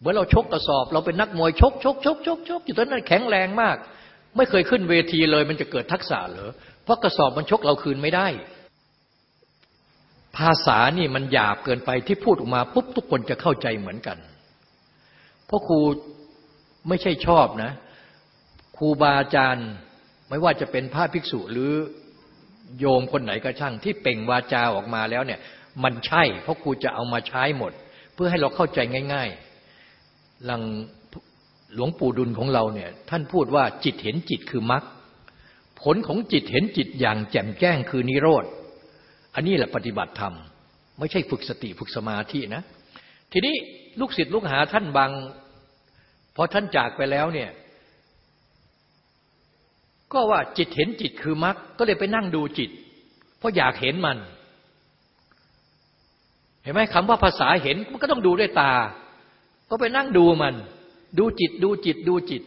เมื่อเราชกกระสอบ เราเป็นนักมวยชกชกชกชกชกอยู่ตอนนั้นแข็งแรงมาก ไม่เคยขึ้นเวทีเลย มันจะเกิดทักษะเหรอ ราะกระสอบมันชกเราคืนไม่ได้ ภาษานี่มันหยาบเกินไปที่พูดออกมาปุ๊บทุกคนจะเข้าใจเหมือนกัน เพราะครูไม่ใช่ชอบนะ ครูบาอาจารย์ไม่ว่าจะเป็นพระภิกษุหรือโยมคนไหนก็ช่าง ที่เป่งวาจาออกมาแล้วเนี่ย มันใช่ เพราะครูจะเอามาใช้หมด เพื่อให้เราเข้าใจง่าย ๆหลังหลวงปู่ดุลของเราเนี่ย ท่านพูดว่าจิตเห็นจิตคือมรรค ผลของจิตเห็นจิตอย่างแจ่มแจ้งคือนิโรธ อันนี้แหละปฏิบัติธรรม ไม่ใช่ฝึกสติฝึกสมาธินะ ทีนี้ลูกศิษย์ลูกหาท่านบางพอท่านจากไปแล้วเนี่ย ก็ว่าจิตเห็นจิตคือมรรคก็เลยไปนั่งดูจิต เพราะอยากเห็นมัน เห็นไหมคำว่าภาษาเห็นมันก็ต้องดูด้วยตา ก็ไปนั่งดูมัน ดูจิตดูจิตดูจิต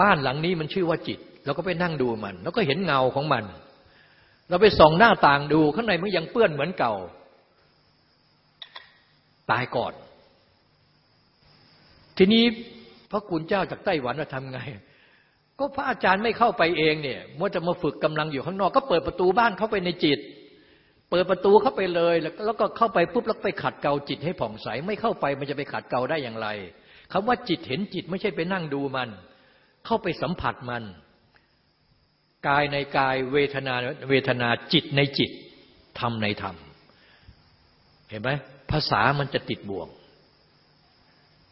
บ้านหลังนี้มันชื่อว่าจิต เราก็ไปนั่งดูมัน แล้วก็เห็นเงาของมัน เราไปส่องหน้าต่างดูข้างในมันยังเปื้อนเหมือนเก่า ตายก่อน ทีนี้พระคุณเจ้าจากไต้หวันจะทำไง ก็พระอาจารย์ไม่เข้าไปเองเนี่ยมัวจะมาฝึกกำลังอยู่ข้างนอก ก็เปิดประตูบ้านเข้าไปในจิต เปิดประตูเข้าไปเลย แล้วก็เข้าไปปุ๊บแล้วไปขัดเกลาจิตให้ผ่องใส ไม่เข้าไปมันจะไปขัดเกลาได้อย่างไรคำว่าจิตเห็นจิตไม่ใช่ไปนั่งดูมัน เข้าไปสัมผัสมัน กายในกายเวทนาเวทนาจิตในจิตธรรมในธรรม เห็นไหมภาษามันจะติดบ่วง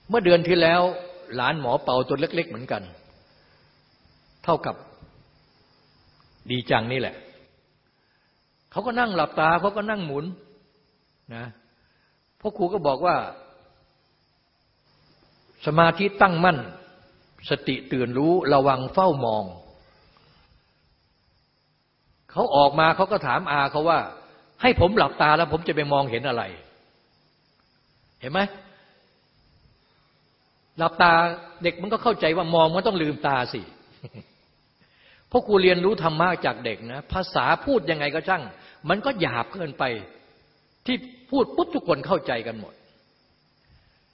เมื่อเดือนที่แล้วหลานหมอเป่าตัวเล็ก ๆ เหมือนกัน เท่ากับดีจังนี่แหละ เขาก็นั่งหลับตาเขาก็นั่งหมุนนะพ่อครูก็บอกว่า สมาธิตั้งมั่น สติตื่นรู้ระวังเฝ้ามอง เขาออกมาเขาก็ถามอาเขาว่า ให้ผมหลับตาแล้วผมจะไปมองเห็นอะไร เห็นไหมหลับตาเด็กมันก็เข้าใจว่ามองมันต้องลืมตาสิเพราะครูเรียนรู้ธรรมะจากเด็กนะ ภาษาพูดยังไงก็ช่าง มันก็หยาบเกินไป ที่พูดปุ๊บทุกคนเข้าใจกันหมด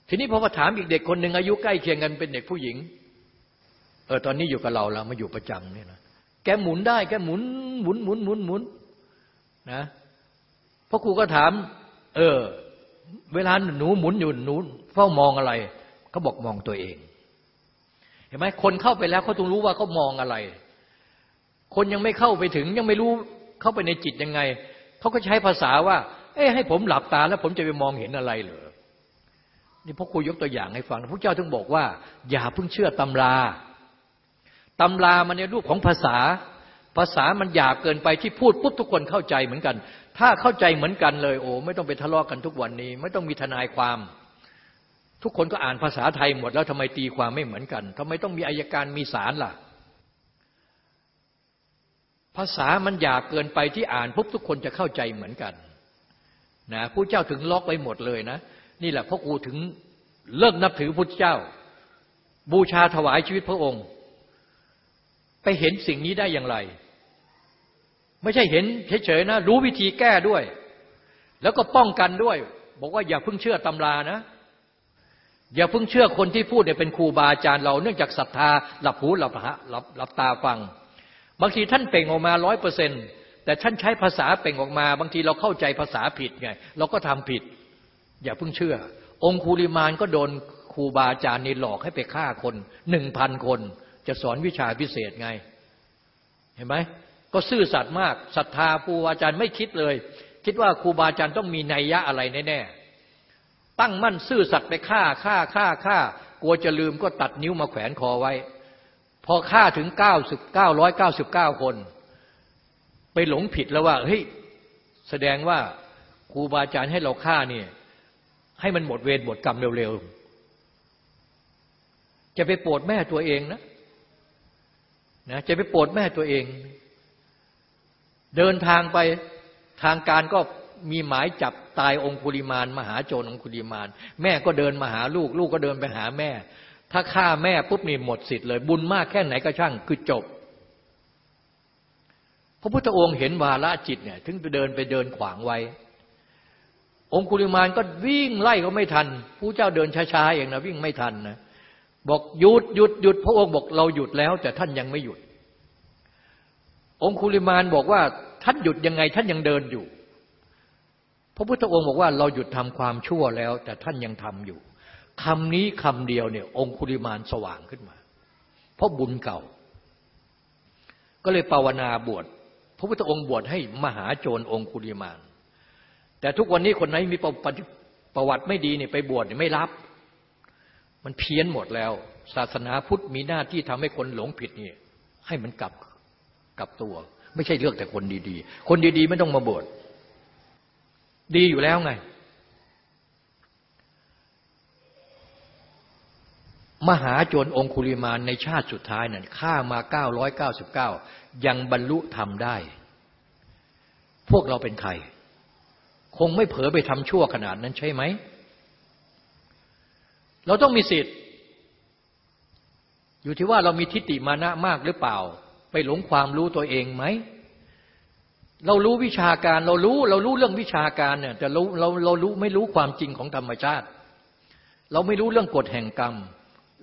ทีนี้พอมาถามอีกเด็กคนหนึ่งอายุใกล้เคียงกันเป็นเด็กผู้หญิง เออตอนนี้อยู่กับเราแล้วมาอยู่ประจำเนี่ยนะแกหมุนได้แกหมุนหมุนหมุนหมุนหมุนนะพราะครูก็ถาม เออ เวลาหนูหมุนอยู่หนูเฝ้ามองอะไรเขาบอกมองตัวเอง เห็นไหมคนเข้าไปแล้วเขาต้องรู้ว่าเขามองอะไร คนยังไม่เข้าไปถึงยังไม่รู้เข้าไปในจิตยังไงเขาก็ใช้ภาษาว่า เอ้ให้ผมหลับตาแล้วผมจะไปมองเห็นอะไรเหรอนี่พ่อครูยกตัวอย่างให้ฟังพระเจ้าถึงบอกว่า อย่าเพิ่งเชื่อตำรา ตำรามันในรูปของภาษา ภาษามันหยาบเกินไปที่พูดปุ๊บทุกคนเข้าใจเหมือนกัน ถ้าเข้าใจเหมือนกันเลยโอ้ไม่ต้องไปทะเลาะกันทุกวันนี้ ไม่ต้องมีทนายความ ทุกคนก็อ่านภาษาไทยหมดแล้วทำไมตีความไม่เหมือนกันทำไมต้องมีอายการมีศาลล่ะ ภาษามันหยาบเกินไปที่อ่านปุ๊บทุกคนจะเข้าใจเหมือนกันนะผู้เจ้าถึงล็อกไว้หมดเลยนะ นี่แหละพ่อครูถึงเลิกนับถือพุทธเจ้า บูชาถวายชีวิตพระองค์ ไปเห็นสิ่งนี้ได้อย่างไร ไม่ใช่เห็นเฉยๆนะ รู้วิธีแก้ด้วย แล้วก็ป้องกันด้วย บอกว่าอย่าเพิ่งเชื่อตำรานะ อย่าเพิ่งเชื่อคนที่พูดเนี่ยเป็นครูบาอาจารย์เราเนื่องจากศรัทธาหลับหูหลับหลับหลับตาฟัง บางทีท่านเป่งออกมาร้อยเปอร์เซ็นต์แต่ท่านใช้ภาษาเป่งออกมา บางทีเราเข้าใจภาษาผิดไง เราก็ทำผิด อย่าเพิ่งเชื่อ องคุลิมานก็โดนครูบาอาจารย์นี่หลอกให้ไปฆ่าคนหนึ่งพันคน จะสอนวิชาพิเศษไง เห็นไหมก็ซื่อสัตย์มากศรัทธาครูบาอาจารย์ไม่คิดเลย คิดว่าครูบาอาจารย์ต้องมีนัยยะอะไรแน่ๆตั้งมั่นซื่อสัตย์ไปฆ่าฆ่าฆ่าฆ่ากลัวจะลืมก็ตัดนิ้วมาแขวนคอไว้ พอฆ่าถึงเก้าสิบเก้าร้อยเก้าสิบเก้าคน ไปหลงผิดแล้วว่าเฮ้ยแสดงว่าครูบาอาจารย์ให้เราฆ่าเนี่ยให้มันหมดเวรหมดกรรมเร็วๆจะไปโปรดแม่ตัวเองนะ นะจะไปโปรดแม่ตัวเอง เดินทางไปทางการก็มีหมายจับตายองคุลิมานมหาโจรองคุลิมาน แม่ก็เดินมาหาลูก ลูกก็เดินไปหาแม่ ถ้าฆ่าแม่ปุ๊บนี่หมดสิทธิ์เลย บุญมากแค่ไหนก็ช่างคือจบ พระพุทธองค์เห็นวาระจิตเนี่ย ถึงไปเดินไปเดินขวางไว้ องคุลิมานก็วิ่งไล่ก็ไม่ทันผู้เจ้าเดินช้าๆเองนะวิ่งไม่ทันนะ บอกหยุดหยุดหยุดพระองค์บอกเราหยุดแล้ว แต่ท่านยังไม่หยุด องคุลิมานบอกว่าท่านหยุดยังไงท่านยังเดินอยู่ พระพุทธองค์บอกว่าเราหยุดทำความชั่วแล้ว แต่ท่านยังทำอยู่คำนี้คำเดียวเนี่ย องคุลิมานสว่างขึ้นมา เพราะบุญเก่า ก็เลยภาวนาบวชพระพุทธองค์บวชให้มหาโจรองคุลิมาน แต่ทุกวันนี้คนไหนมีประวัติไม่ดีเนี่ยไปบวชเนี่ยไม่รับ มันเพี้ยนหมดแล้ว ศาสนาพุทธมีหน้าที่ทำให้คนหลงผิดนี่ ให้มันกลับกลับตัว ไม่ใช่เลือกแต่คนดีๆ คนดีๆ ไม่ต้องมาบวชดีอยู่แล้วไง มหาโจรองคุลิมานในชาติสุดท้ายนั่นฆ่ามาเก้าร้อยเก้าสิบเก้ายังบรรลุทำได้ พวกเราเป็นใคร คงไม่เผลอไปทำชั่วขนาดนั้นใช่ไหม เราต้องมีสิทธิ์ อยู่ที่ว่าเรามีทิฏฐิมานะมากหรือเปล่า ไปหลงความรู้ตัวเองไหม เรารู้วิชาการเรารู้เรารู้เรื่องวิชาการเนี่ยแต่เราเราเรารู้ไม่รู้ความจริงของธรรมชาติ เราไม่รู้เรื่องกฎแห่งกรรม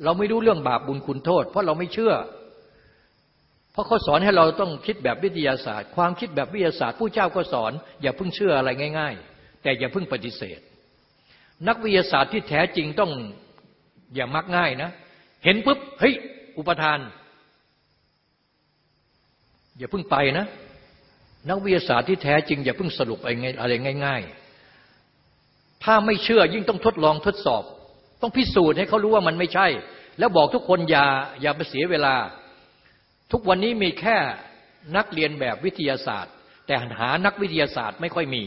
เราไม่รู้เรื่องบาปบุญคุณโทษ เพราะเราไม่เชื่อ เพราะเขาสอนให้เราต้องคิดแบบวิทยาศาสตร์ ความคิดแบบวิทยาศาสตร์ผู้เจ้าก็สอน อย่าเพิ่งเชื่ออะไรง่าย ๆ แต่อย่าเพิ่งปฏิเสธนักวิทยาศาสตร์ที่แท้จริงต้อง อย่ามักง่ายนะ เห็นปุ๊บเฮ้ย อุปทาน อย่าเพิ่งไปนะ นักวิทยาศาสตร์ที่แท้จริง อย่าเพิ่งสรุปอะไรง่าย ๆ ถ้าไม่เชื่อยิ่งต้องทดลองทดสอบ ต้องพิสูจน์ให้เขารู้ว่ามันไม่ใช่ แล้วบอกทุกคนอย่าอย่าไปเสียเวลา ทุกวันนี้มีแค่นักเรียนแบบวิทยาศาสตร์ แต่หานักวิทยาศาสตร์ไม่ค่อยมี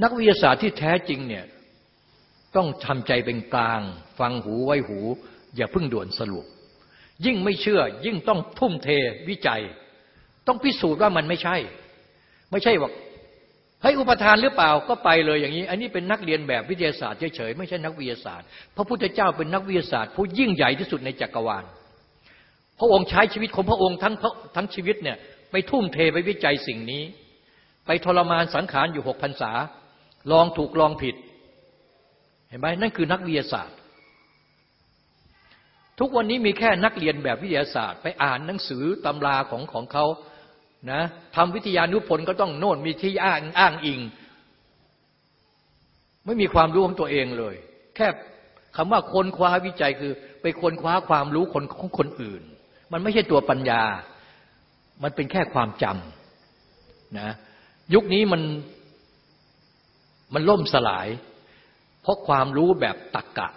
นักวิทยาศาสตร์ที่แท้จริงเนี่ยต้องทำใจเป็นกลาง ฟังหูไว้หู อย่าเพิ่งด่วนสรุป ยิ่งไม่เชื่อ ยิ่งต้องทุ่มเทวิจัย ต้องพิสูจน์ว่ามันไม่ใช่ ไม่ใช่ว่าให้อุปทานหรือเปล่าก็ไปเลยอย่างนี้ อันนี้เป็นนักเรียนแบบวิทยาศาสตร์เฉยๆไม่ใช่นักวิทยาศาสตร์ พระพุทธเจ้าเป็นนักวิทยาศาสตร์ ผู้ยิ่งใหญ่ที่สุดในจักรวาลพระองค์ใช้ชีวิตของพระองค์ทั้งทั้งชีวิตเนี่ยไปทุ่มเทไปวิจัยสิ่งนี้ ไปทรมานสังขารอยู่หกพรรษา ลองถูกลองผิด เห็นไหมนั่นคือนักวิทยาศาสตร์ ทุกวันนี้มีแค่นักเรียนแบบวิทยาศาสตร์ ไปอ่านหนังสือตำราของของเขานะทำวิทยานุพนธ์ก็ต้องโน่นมีที่อ้างอ้างอิง ไม่มีความรู้ของตัวเองเลย แค่คำว่าค้นคว้าวิจัยคือ ไปค้นคว้าความรู้คนของคนอื่น มันไม่ใช่ตัวปัญญา มันเป็นแค่ความจำนะยุคนี้มัน มันล่มสลาย เพราะความรู้แบบตักกะ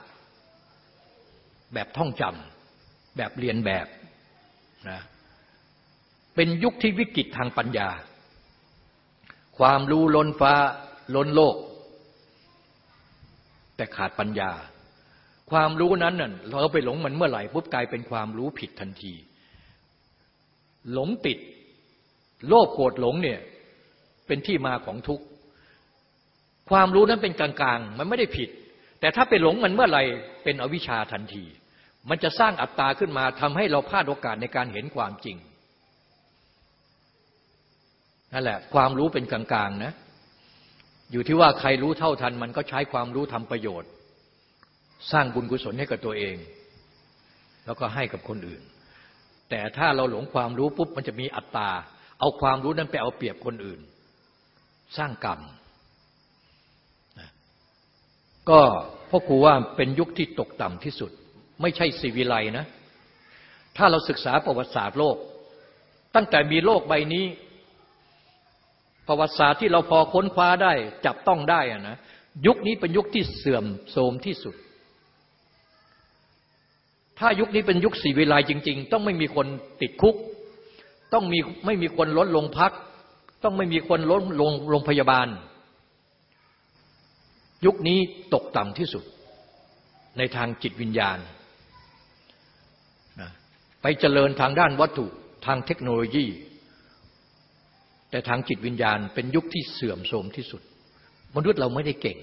แบบท่องจำแบบเรียนแบบนะเป็นยุคที่วิกฤตทางปัญญา ความรู้ล้นฟ้าล้นโลก แต่ขาดปัญญา ความรู้นั้นน่ะเราไปหลงมันเมื่อไหร่ปุ๊บกลายเป็นความรู้ผิดทันที หลงติด โลภโกรธหลงเนี่ยเป็นที่มาของทุกข์ ความรู้นั้นเป็นกลางๆ มันไม่ได้ผิด แต่ถ้าไปหลงมันเมื่อไหร่เป็นอวิชชาทันที มันจะสร้างอัตตาขึ้นมาทำให้เราพลาดโอกาสในการเห็นความจริงนั่นแหละ ความรู้เป็นกลางๆนะ อยู่ที่ว่าใครรู้เท่าทัน มันก็ใช้ความรู้ทำประโยชน์ สร้างบุญกุศลให้กับตัวเอง แล้วก็ให้กับคนอื่น แต่ถ้าเราหลงความรู้ปุ๊บมันจะมีอัตตา เอาความรู้นั้นไปเอาเปรียบคนอื่น สร้างกรรม ก็พ่อครูว่าเป็นยุคที่ตกต่ำที่สุด ไม่ใช่สิวิไลนะ ถ้าเราศึกษาประวัติศาสตร์โลก ตั้งแต่มีโลกใบนี้ ประวัติศาสตร์ที่เราพอค้นคว้าได้ จับต้องได้อะนะยุคนี้เป็นยุคที่เสื่อมโทรมที่สุด ถ้ายุคนี้เป็นยุคสีวิไลจริง ๆ ต้องไม่มีคนติดคุก ต้องมีไม่มีคนล้นลงพัก ต้องไม่มีคนล้นลงโรงพยาบาล ยุคนี้ตกต่ำที่สุดในทางจิตวิญญาณนะไปเจริญทางด้านวัตถุทางเทคโนโลยี แต่ทางจิตวิญญาณเป็นยุคที่เสื่อมโทรมที่สุด มนุษย์เราไม่ได้เก่ง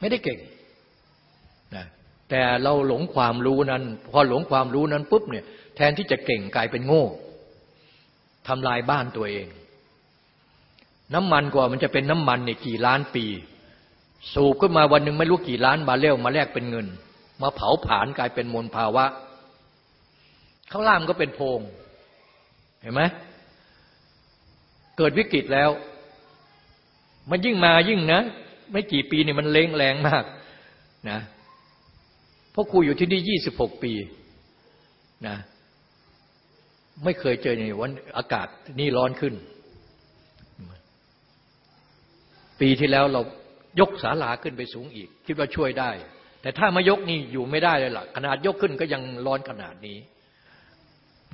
ไม่ได้เก่งนะแต่เราหลงความรู้นั้น พอหลงความรู้นั้นปุ๊บเนี่ยแทนที่จะเก่งกลายเป็นโง่ทำลายบ้านตัวเอง น้ำมันกว่ามันจะเป็นน้ำมันเนี่ยกี่ล้านปี สูบขึ้นมาวันหนึ่งไม่รู้กี่ล้านบาเรลมาแลกเป็นเงิน มาเผาผลาญกลายเป็นมลภาวะข้างล่างก็เป็นโพงเห็นไหมเกิดวิกฤตแล้ว มันยิ่งมายิ่งนะ ไม่กี่ปีนี่มันเล้งแรงมากนะพราะครูอยู่ที่นี่ยี่สิบหกปีนะไม่เคยเจอในวันอากาศนี่ร้อนขึ้น ปีที่แล้วเรายกศาลาขึ้นไปสูงอีก คิดว่าช่วยได้ แต่ถ้ามายกนี่อยู่ไม่ได้เลยล่ะ ขนาดยกขึ้นก็ยังร้อนขนาดนี้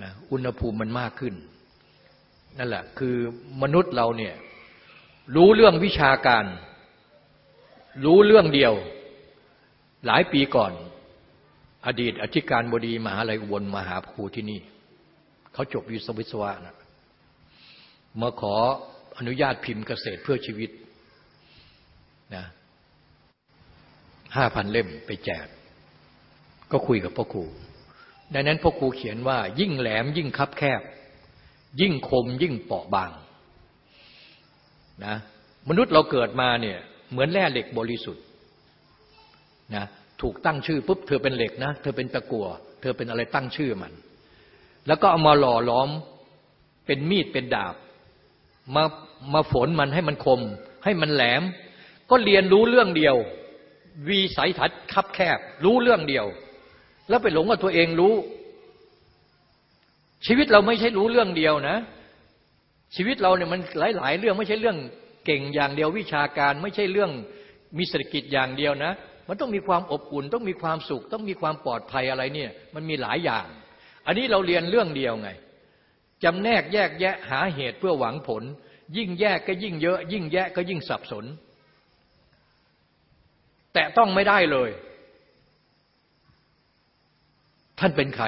นะอุณหภูมิมันมากขึ้น นั่นแหละ คือมนุษย์เราเนี่ยรู้เรื่องวิชาการ รู้เรื่องเดียว หลายปีก่อน อดีตอธิการบดีมหาลัยอุบลมหาครูที่นี่ เขาจบวิศววิศวะนะมาขออนุญาตพิมพ์เกษตรเพื่อชีวิต นะห้าพันเล่มไปแจก ก็คุยกับพ่อครู ดังนั้นพ่อครูเขียนว่า ยิ่งแหลมยิ่งคับแคบ ยิ่งคมยิ่งเปราะบางนะมนุษย์เราเกิดมาเนี่ยเหมือนแร่เหล็กบริสุทธิ์นะถูกตั้งชื่อปุ๊บเธอเป็นเหล็กนะ เธอเป็นตะกัวเธอเป็นอะไรตั้งชื่อมัน แล้วก็เอามาหล่อล้อมเป็นมีดเป็นดาบ มามาฝนมันให้มันคม ให้มันแหลม ก็เรียนรู้เรื่องเดียว วีสายทัดคับแคบ รู้เรื่องเดียว แล้วไปหลงว่าตัวเองรู้ ชีวิตเราไม่ใช่รู้เรื่องเดียวนะ ชีวิตเราเนี่ยมันหลาย ๆ เรื่องไม่ใช่เรื่องเก่งอย่างเดียววิชาการ ไม่ใช่เรื่องมีเศรษฐกิจอย่างเดียวนะ มันต้องมีความอบอุ่นต้องมีความสุข ต้องมีความปลอดภัยอะไรเนี่ย มันมีหลายอย่าง อันนี้เราเรียนเรื่องเดียวไงจำแนกแยกแยะหาเหตุเพื่อหวังผล ยิ่งแยกก็ยิ่งเยอะ ยิ่งแยกก็ยิ่งสับสน แต่ต้องไม่ได้เลย ท่านเป็นใคร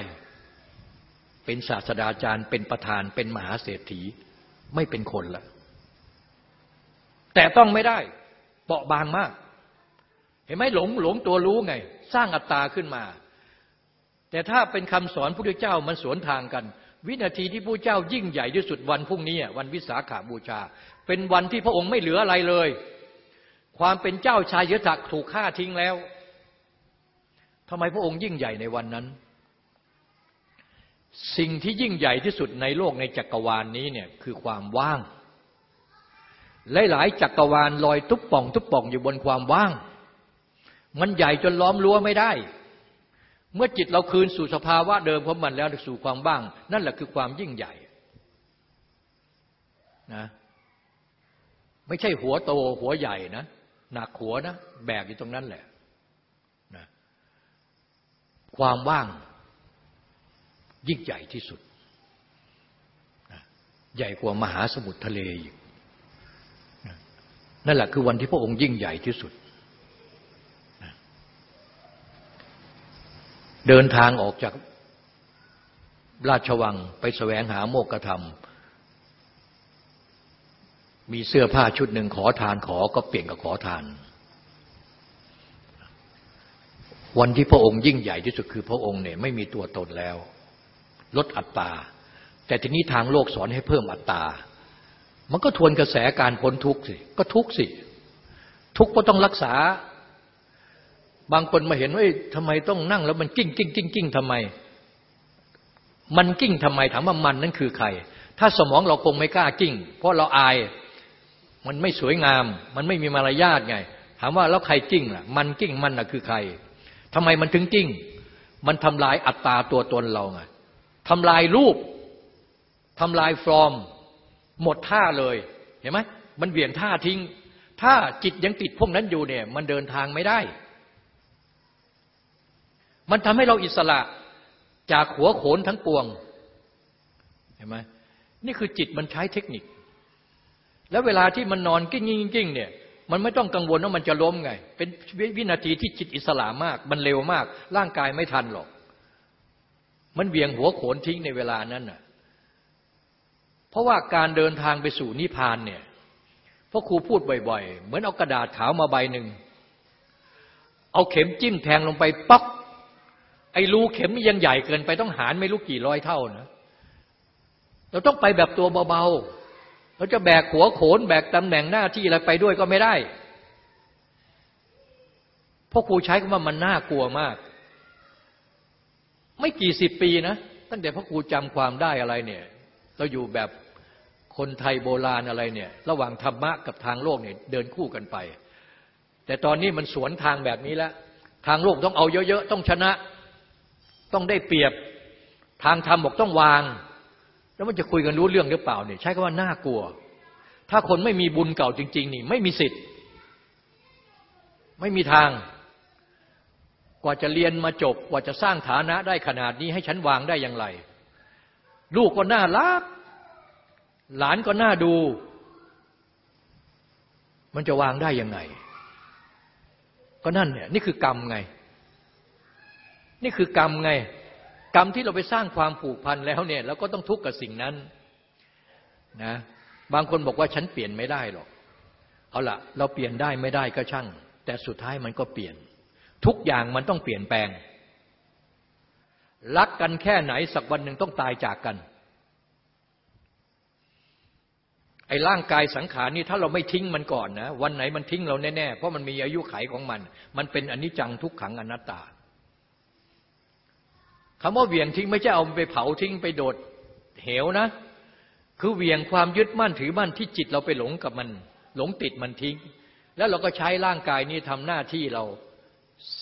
เป็นศาสตราจารย์ เป็นประธาน เป็นมหาเศรษฐี ไม่เป็นคนละ แต่ต้องไม่ได้ เปราะบางมาก เห็นไหมหลงหลงตัวรู้ไง สร้างอัตตาขึ้นมา แต่ถ้าเป็นคำสอนพระพุทธเจ้ามันสวนทางกันวินาทีที่พระเจ้ายิ่งใหญ่ที่สุดวันพรุ่งนี้วันวิสาขาบูชา เป็นวันที่พระองค์ไม่เหลืออะไรเลย ความเป็นเจ้าชายยศกถูกฆ่าทิ้งแล้วทำไมพระองค์ยิ่งใหญ่ในวันนั้น สิ่งที่ยิ่งใหญ่ที่สุดในโลกในจักรวาลนนี้เนี่ยคือความว่าง หลายๆจักรวาลลอยทุบป่อง ทุบป่องอยู่บนความว่าง มันใหญ่จนล้อมรั้วไม่ได้ เมื่อจิตเราคืนสู่สภาวะเดิมของมันแล้วสู่ความว่าง นั่นแหละคือความยิ่งใหญ่นะไม่ใช่หัวโตหัวใหญ่นะ หนักหัวนะแบกอยู่ตรงนั้นแหละความว่างยิ่งใหญ่ที่สุดใหญ่กว่ามหาสมุทรทะเลอีกนั่นแหละคือวันที่พระองค์ยิ่งใหญ่ที่สุดเดินทางออกจากราชวังไปแสวงหาโมกธรรม มีเสื้อผ้าชุดหนึ่งขอทานขอก็เปลี่ยนกับขอทาน วันที่พระองค์ยิ่งใหญ่ที่สุดคือพระองค์เนี่ยไม่มีตัวตนแล้ว ลดอัตตา แต่ทีนี้ทางโลกสอนให้เพิ่มอัตตา มันก็ทวนกระแสการพ้นทุกข์สิ ก็ทุกข์สิ ทุกข์ก็ต้องรักษา บางคนมาเห็นว่าทำไมต้องนั่งแล้วมันกลิ้งกลิ้งกลิ้งกลิ้งทำไม มันกลิ้งทำไมถามว่ามันนั่นคือใคร ถ้าสมองเราคงไม่กล้ากลิ้ง เพราะเราอาย มันไม่สวยงาม มันไม่มีมารยาทไง ถามว่าแล้วใครกลิ้งล่ะ มันกลิ้งมันน่ะคือใครทำไมมันถึงกลิ้งมันทำลายอัตตาตัวตนเราไงทำลายรูปทำลายฟอร์ม หมดท่าเลย เห็นไหมมันเบี่ยงท่าทิ้ง ถ้าจิตยังติดพวกนั้นอยู่เนี่ย มันเดินทางไม่ได้ มันทำให้เราอิสระจากหัวโขนทั้งปวง เห็นไหมนี่คือจิตมันใช้เทคนิค แล้วเวลาที่มันนอนกลิ้งกลิ้งเนี่ยมันไม่ต้องกังวลว่ามันจะล้มไง เป็นวินาทีที่จิตอิสระมาก มันเร็วมาก ร่างกายไม่ทันหรอก มันเวียงหัวโขนทิ้งในเวลานั้นน่ะ เพราะว่าการเดินทางไปสู่นิพพานเนี่ยพ่อครูพูดบ่อยๆ เหมือนเอากระดาษขาวมาใบหนึ่ง เอาเข็มจิ้มแทงลงไปป๊อก ไอ้รูเข็มนี่ยังใหญ่เกินไปต้องหารไม่รู้กี่ร้อยเท่านะ เราต้องไปแบบตัวเบาๆ เราจะแบกหัวโขนแบกตำแหน่งหน้าที่อะไรไปด้วยก็ไม่ได้พราะครูใช้คำว่ามันน่ากลัวมาก ไม่กี่สิบปีนะ ตั้งแต่พระครูจำความได้อะไรเนี่ย เราอยู่แบบคนไทยโบราณอะไรเนี่ย ระหว่างธรรมะกับทางโลกเนี่ยเดินคู่กันไป แต่ตอนนี้มันสวนทางแบบนี้แล้ว ทางโลกต้องเอาเยอะๆ ต้องชนะ ต้องได้เปรียบ ทางธรรมบอกต้องวาง แล้วมันจะคุยกันรู้เรื่องหรือเปล่าเนี่ยใช้คำว่าน่ากลัว ถ้าคนไม่มีบุญเก่าจริง ๆ นี่ ไม่มีสิทธิ์ ไม่มีทาง กว่าจะเรียนมาจบ กว่าจะสร้างฐานะได้ขนาดนี้ให้ฉันวางได้อย่างไร ลูกก็น่ารัก หลานก็น่าดู มันจะวางได้ยังไง ก็นั่นเนี่ยนี่คือกรรมไง นี่คือกรรมไง กรรมที่เราไปสร้างความผูกพันแล้วเนี่ยเราก็ต้องทุกข์กับสิ่งนั้นนะบางคนบอกว่าฉันเปลี่ยนไม่ได้หรอก เอาละเราเปลี่ยนได้ไม่ได้ก็ช่าง แต่สุดท้ายมันก็เปลี่ยน ทุกอย่างมันต้องเปลี่ยนแปลง รักกันแค่ไหนสักวันหนึ่งต้องตายจากกัน ไอ้ร่างกายสังขารนี่ถ้าเราไม่ทิ้งมันก่อนนะ วันไหนมันทิ้งเราแน่ๆ เพราะมันมีอายุไขของมัน มันเป็นอนิจจังทุกขังอนัตตา คำว่าเวียงทิ้งไม่ใช่เอาไปเผาทิ้งไปโดดเหวนะ คือเวียงความยึดมั่นถือมั่นที่จิตเราไปหลงกับมัน หลงติดมันทิ้ง แล้วเราก็ใช้ร่างกายนี้ทำหน้าที่เรา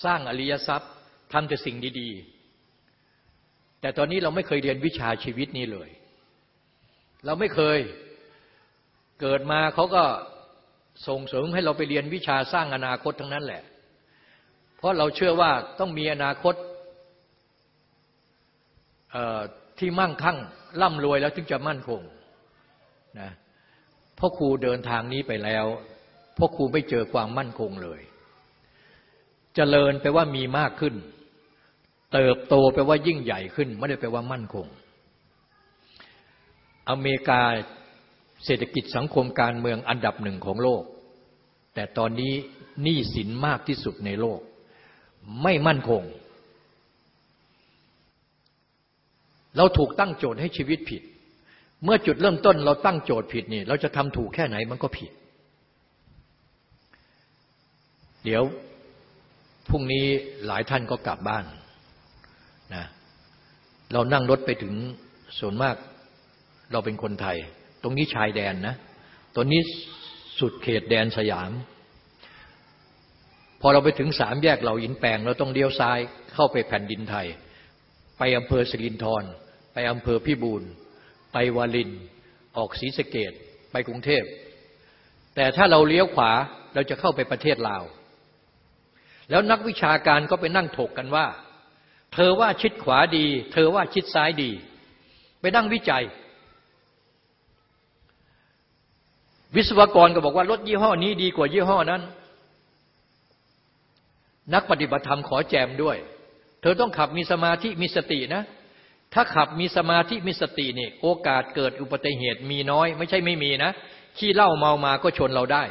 สร้างอริยทรัพย์ทำแต่สิ่งดีๆ แต่ตอนนี้เราไม่เคยเรียนวิชาชีวิตนี้เลย เราไม่เคยเกิดมาเขาก็ส่งเสริมให้เราไปเรียนวิชาสร้างอนาคตทั้งนั้นแหละ เพราะเราเชื่อว่าต้องมีอนาคต ที่มั่งคั่งร่ำรวยแล้วถึงจะมั่นคงนะพ่อครูเดินทางนี้ไปแล้วพ่อครูไม่เจอความมั่นคงเลยจเจริญแปว่ามีมากขึ้น เติบโตแปว่ายิ่งใหญ่ขึ้น ไม่ได้แปว่ามั่นคง อเมริกาเศรษฐกิจสังคมการเมืองอันดับหนึ่งของโลก แต่ตอนนี้หนี้สินมากที่สุดในโลก ไม่มั่นคง เราถูกตั้งโจทย์ให้ชีวิตผิด เมื่อจุดเริ่มต้นเราตั้งโจทย์ผิดนี่ เราจะทำถูกแค่ไหนมันก็ผิด เดี๋ยวพรุ่งนี้หลายท่านก็กลับบ้านนะเรานั่งรถไปถึงส่วนมากเราเป็นคนไทย ตรงนี้ชายแดนนะตรงนี้สุดเขตแดนสยาม พอเราไปถึงสามแยกเราอินแปลงเราต้องเลี้ยวซ้ายเข้าไปแผ่นดินไทย ไปอำเภอสิรินธรไปอำเภอพิบูลไปวาลิน ออกศรีสะเกดไปกรุงเทพ แต่ถ้าเราเลี้ยวขวาเราจะเข้าไปประเทศลาว แล้วนักวิชาการก็ไปนั่งถกกันว่า เธอว่าชิดขวาดี เธอว่าชิดซ้ายดี ไปนั่งวิจัย วิศวกรก็บอกว่ารถยี่ห้อนี้ดีกว่ายี่ห้อนั้น นักปฏิบัติธรรมขอแจมด้วย เธอต้องขับมีสมาธิมีสตินะ ถ้าขับมีสมาธิมีสตินี่โอกาสเกิดอุบัติเหตุมีน้อย ไม่ใช่ไม่มีนะขี้เหล้าเมามาก็ชนเราได้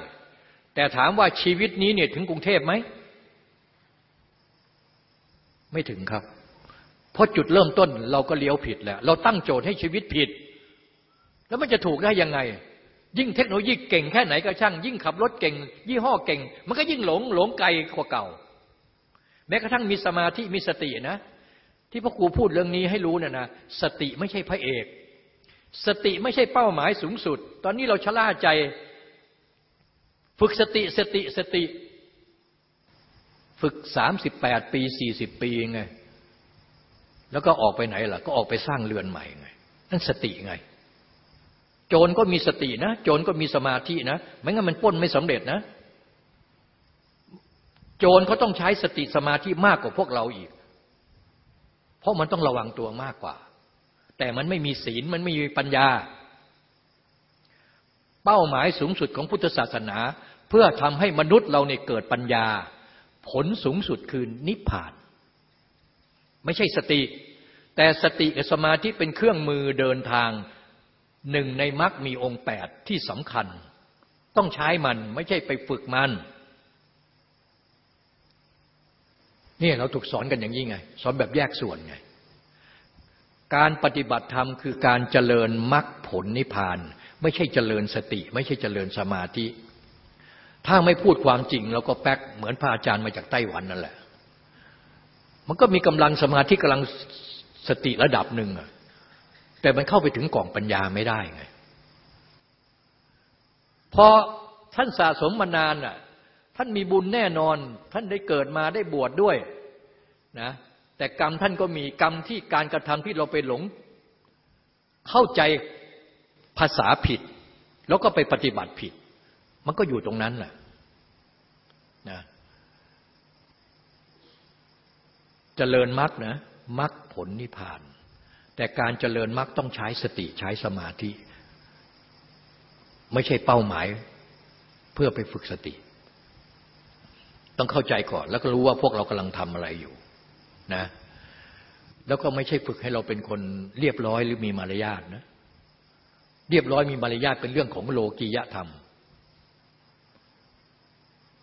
แต่ถามว่าชีวิตนี้เนี่ยถึงกรุงเทพไหมไม่ถึงครับ เพราะจุดเริ่มต้นเราก็เลี้ยวผิดแล้ว เราตั้งโจทย์ให้ชีวิตผิด แล้วมันจะถูกได้ยังไง ยิ่งเทคโนโลยีเก่งแค่ไหนก็ช่าง ยิ่งขับรถเก่ง ยี่ห้อเก่ง มันก็ยิ่งหลงหลงไกลกว่าเก่า แม้กระทั่งมีสมาธิมีสตินะ ที่พ่อครูพูดเรื่องนี้ให้รู้เนี่ยนะสติไม่ใช่พระเอก สติไม่ใช่เป้าหมายสูงสุด ตอนนี้เราชะล่าใจ ฝึกสติสติสติ ฝึกสามสิบแปดปีสี่สิบปีไงแล้วก็ออกไปไหนล่ะ ก็ออกไปสร้างเรือนใหม่ไงนั่นสติไง โจรก็มีสตินะ โจรก็มีสมาธินะ ไม่งั้นมันป้นไม่สำเร็จนะ โจรเขาต้องใช้สติสมาธิมากกว่าพวกเราอีก เพราะมันต้องระวังตัวมากกว่า แต่มันไม่มีศีลมันไม่มีปัญญา เป้าหมายสูงสุดของพุทธศาสนา เพื่อทำให้มนุษย์เราเนี่ยเกิดปัญญา ผลสูงสุดคือนิพพาน ไม่ใช่สติ แต่สติกับสมาธิเป็นเครื่องมือเดินทางหนึ่งในมรรคมีองค์แปดที่สำคัญ ต้องใช้มันไม่ใช่ไปฝึกมัน นี่เราถูกสอนกันอย่างนี้ไง สอนแบบแยกส่วนไง การปฏิบัติธรรมคือการเจริญมรรคผลนิพพาน ไม่ใช่เจริญสติ ไม่ใช่เจริญสมาธิ ถ้าไม่พูดความจริงเราก็แป๊กเหมือนพระอาจารย์มาจากไต้หวันนั่นแหละ มันก็มีกำลังสมาธิกำลังสติระดับหนึ่งอะแต่มันเข้าไปถึงกล่องปัญญาไม่ได้ไงพอท่านสะสมมานานอะ ท่านมีบุญแน่นอน ท่านได้เกิดมาได้บวชดด้วยนะแต่กรรมท่านก็มีกรรมที่การกระทำที่เราไปหลง เข้าใจภาษาผิด แล้วก็ไปปฏิบัติผิด มันก็อยู่ตรงนั้นแหละนะจเจริญมรรคนะมรรคผลนิพพาน แต่การเจริญมรรคต้องใช้สติใช้สมาธิ ไม่ใช่เป้าหมายเพื่อไปฝึกสติ ต้องเข้าใจก่อน แล้วก็รู้ว่าพวกเรากำลังทำอะไรอยู่นะ แล้วก็ไม่ใช่ฝึกให้เราเป็นคนเรียบร้อยหรือมีมารยาทนะ เรียบร้อยมีมารยาทเป็นเรื่องของโลกียธรรม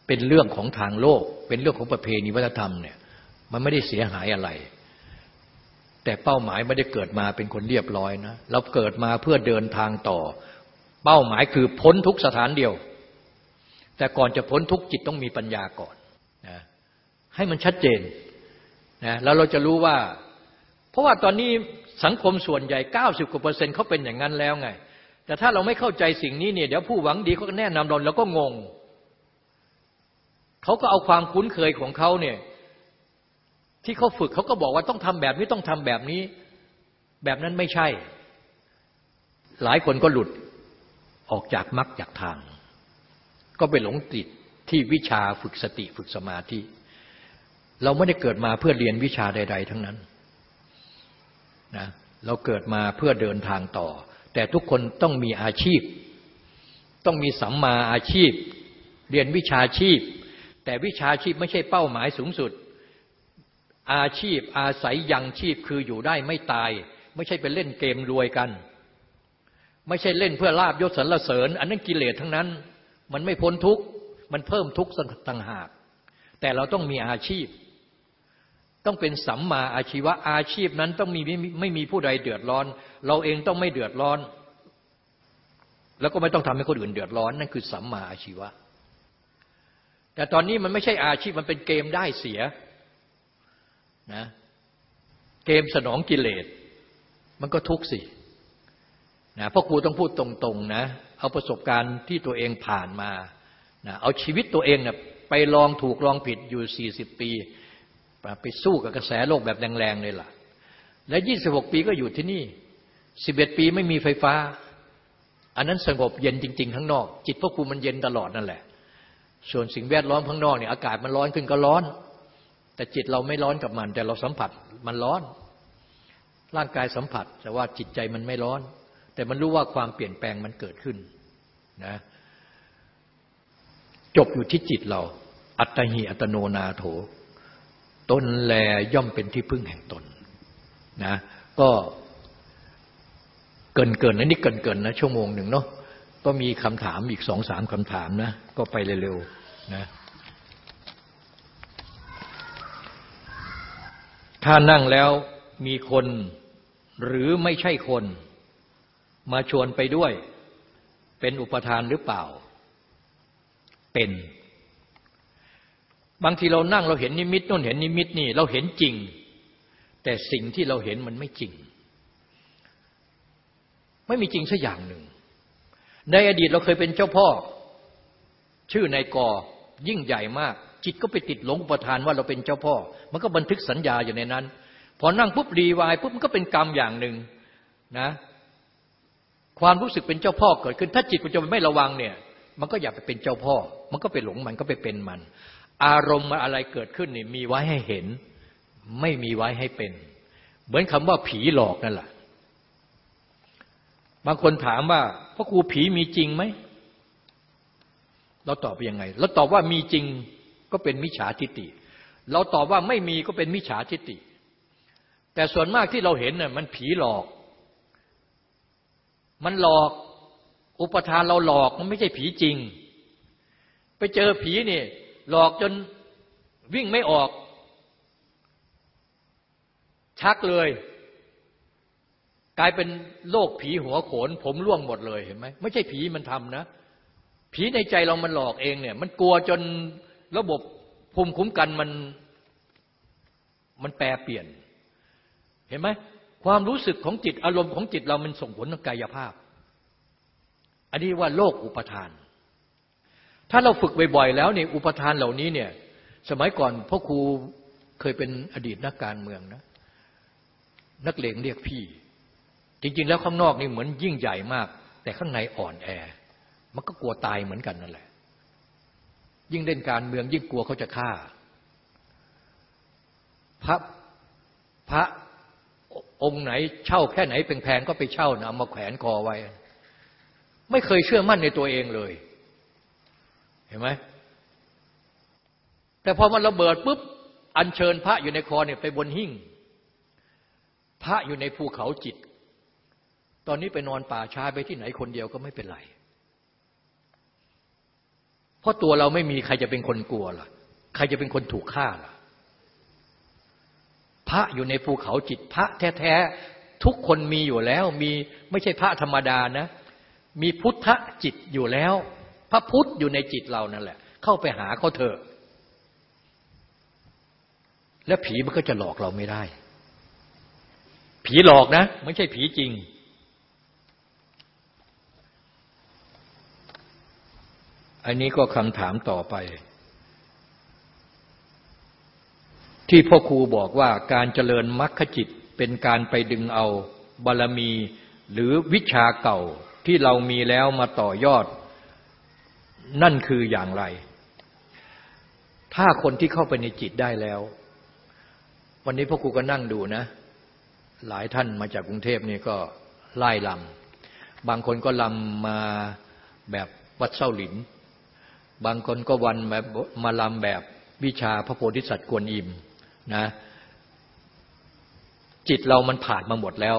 เป็นเรื่องของทางโลก เป็นเรื่องของประเพณีวัฒนธรรมเนี่ย มันไม่ได้เสียหายอะไร แต่เป้าหมายไม่ได้เกิดมาเป็นคนเรียบร้อยนะ เราเกิดมาเพื่อเดินทางต่อ เป้าหมายคือพ้นทุกสถานเดียว แต่ก่อนจะพ้นทุกจิตต้องมีปัญญาก่อน ให้มันชัดเจนนะแล้วเราจะรู้ว่า เพราะว่าตอนนี้สังคมส่วนใหญ่เก้าสิบกว่าเปอร์เซ็นต์เขาเป็นอย่างนั้นแล้วไง แต่ถ้าเราไม่เข้าใจสิ่งนี้เนี่ยเดี๋ยวผู้หวังดีเขาก็แนะนำเราแล้วก็งง เขาก็เอาความคุ้นเคยของเขาเนี่ย ที่เขาฝึกเขาก็บอกว่าต้องทำแบบนี้ต้องทำแบบนี้ แบบนั้นไม่ใช่ หลายคนก็หลุดออกจากมรรคจากทาง ก็ไปหลงติดที่วิชาฝึกสติฝึกสมาธิ เราไม่ได้เกิดมาเพื่อเรียนวิชาใด ๆ ทั้งนั้นนะเราเกิดมาเพื่อเดินทางต่อ แต่ทุกคนต้องมีอาชีพ ต้องมีสัมมาอาชีพ เรียนวิชาชีพ แต่วิชาชีพไม่ใช่เป้าหมายสูงสุด อาชีพอาศัยยังชีพคืออยู่ได้ไม่ตาย ไม่ใช่ไปเล่นเกมรวยกัน ไม่ใช่เล่นเพื่อลาบยศสรรเสริญ อันนั้นกิเลสทั้งนั้น มันไม่พ้นทุกข์มันเพิ่มทุกข์ต่างหาก แต่เราต้องมีอาชีพ ต้องเป็นสัมมาอาชีวะอาชีพนั้นต้องมีไม่ไม่มีผู้ใดเดือดร้อน เราเองต้องไม่เดือดร้อน แล้วก็ไม่ต้องทำให้คนอื่นเดือดร้อน นั่นคือสัมมาอาชีวะ แต่ตอนนี้มันไม่ใช่อาชีพมันเป็นเกมได้เสียนะเกมสนองกิเลส มันก็ทุกข์สินะพ่อครูต้องพูดตรงๆนะเอาประสบการณ์ที่ตัวเองผ่านมานะเอาชีวิตตัวเองเนะ่ยไปลองถูกลองผิดอยู่สี่สิบปี ไปสู้กับกระแสโลกแบบแรงๆเลยล่ะ และยี่สิบหกปีก็อยู่ที่นี่สิบเอ็ดปีไม่มีไฟฟ้า อันนั้นสงบเย็นจริง ๆ ข้างนอก จิตพ่อครูมันเย็นตลอดนั่นแหละ ส่วนสิ่งแวดล้อมข้างนอกเนี่ยอากาศมันร้อนขึ้นก็ร้อน แต่จิตเราไม่ร้อนกับมัน แต่เราสัมผัสมันร้อน ร่างกายสัมผัส แต่ว่าจิตใจมันไม่ร้อน แต่มันรู้ว่าความเปลี่ยนแปลงมันเกิดขึ้นนะจบอยู่ที่จิตเรา อัตหิอัตโนนาโถ ตนแลย่อมเป็นที่พึ่งแห่งตนนะก็เกินเกินนะนี่เกินเกินนะชั่วโมงหนึ่งเนาะก็มีคำถามอีกสองสามคำถามนะ ก็ไปเร็วๆนะถ้านั่งแล้วมีคนหรือไม่ใช่คน มาชวนไปด้วย เป็นอุปทานหรือเปล่า เป็น บางทีเรานั่งเราเห็นนิมิตนู่นเห็นนิมิตนี่เราเห็นจริง แต่สิ่งที่เราเห็นมันไม่จริง ไม่มีจริงสักอย่างหนึ่ง ในอดีตเราเคยเป็นเจ้าพ่อ ชื่อนายกอยิ่งใหญ่มาก จิตก็ไปติดหลงอุปทานว่าเราเป็นเจ้าพ่อ มันก็บันทึกสัญญาอยู่ในนั้น พอนั่งปุ๊บรีวายปุ๊บมันก็เป็นกรรมอย่างหนึ่งนะความรู้สึกเป็นเจ้าพ่อเกิดขึ้น ถ้าจิตมันจะไม่ระวังเนี่ย มันก็อย่าไปเป็นเจ้าพ่อ มันก็ไปหลงมันก็ไปเป็นมัน อารมณ์อะไรเกิดขึ้นนี่มีไว้ให้เห็น ไม่มีไว้ให้เป็น เหมือนคำว่าผีหลอกนั่นแหละบางคนถามว่าพระครูผีมีจริงไหม เราตอบยังไง เราตอบว่ามีจริงก็เป็นมิจฉาทิฏฐิเราตอบว่าไม่มีก็เป็นมิจฉาทิฏฐิแต่ส่วนมากที่เราเห็นน่ะมันผีหลอก มันหลอกอุปทานเราหลอกมันไม่ใช่ผีจริง ไปเจอผีนี่ หลอกจนวิ่งไม่ออก ชักเลย กลายเป็นโรคผีหัวโขน ผมร่วงหมดเลยเห็นไหมไม่ใช่ผีมันทำนะ ผีในใจเรามันหลอกเองเนี่ย มันกลัวจนระบบภูมิคุ้มกันมันมันแปรเปลี่ยน เห็นไหมความรู้สึกของจิตอารมณ์ของจิตเรามันส่งผลทางกายภาพ อันนี้ว่าโลกอุปทาน ถ้าเราฝึกบ่อยๆแล้วเนี่ยอุปทานเหล่านี้เนี่ย สมัยก่อนพ่อครูเคยเป็นอดีตนักการเมืองนะ นักเลงเรียกพี่ จริง ๆ แล้วข้างนอกนี่เหมือนยิ่งใหญ่มาก แต่ข้างในอ่อนแอ มันก็กลัวตายเหมือนกันนั่นแหละ ยิ่งเล่นการเมืองยิ่งกลัวเขาจะฆ่า พระพระองค์ไหนเช่าแค่ไหนแพงๆก็ไปเช่านะเอามาแขวนคอไว้ ไม่เคยเชื่อมั่นในตัวเองเลย ห็นไหมแต่พอมันระเบิดปุ๊บอัญเชิญพระอยู่ในคอเนี่ยไปบนหิ้งพระอยู่ในภูเขาจิต ตอนนี้ไปนอนป่าช้าไปที่ไหนคนเดียวก็ไม่เป็นไร เพราะตัวเราไม่มีใครจะเป็นคนกลัวล่ะ ใครจะเป็นคนถูกฆ่าล่ะ พระอยู่ในภูเขาจิต พระแท้ๆทุกคนมีอยู่แล้ว มีไม่ใช่พระธรรมดานะ มีพุทธจิตอยู่แล้ว พระพุทธอยู่ในจิตเรานั่นแหละ เข้าไปหาเขาเถอะ แล้วผีมันก็จะหลอกเราไม่ได้ ผีหลอกนะ ไม่ใช่ผีจริง อันนี้ก็คำถามต่อไป ที่พ่อครูบอกว่าการเจริญมรรคจิตเป็นการไปดึงเอาบารมีหรือวิชาเก่าที่เรามีแล้วมาต่อยอด นั่นคืออย่างไร ถ้าคนที่เข้าไปในจิตได้แล้ว วันนี้พ่อครูก็นั่งดูนะ หลายท่านมาจากกรุงเทพนี่ก็ไล่ลำบางคนก็ลำมาแบบวัดเส้าหลิน บางคนก็วันแบบมาลำแบบวิชาพระโพธิสัตว์กวนอิมนะจิตเรามันผ่านมาหมดแล้ว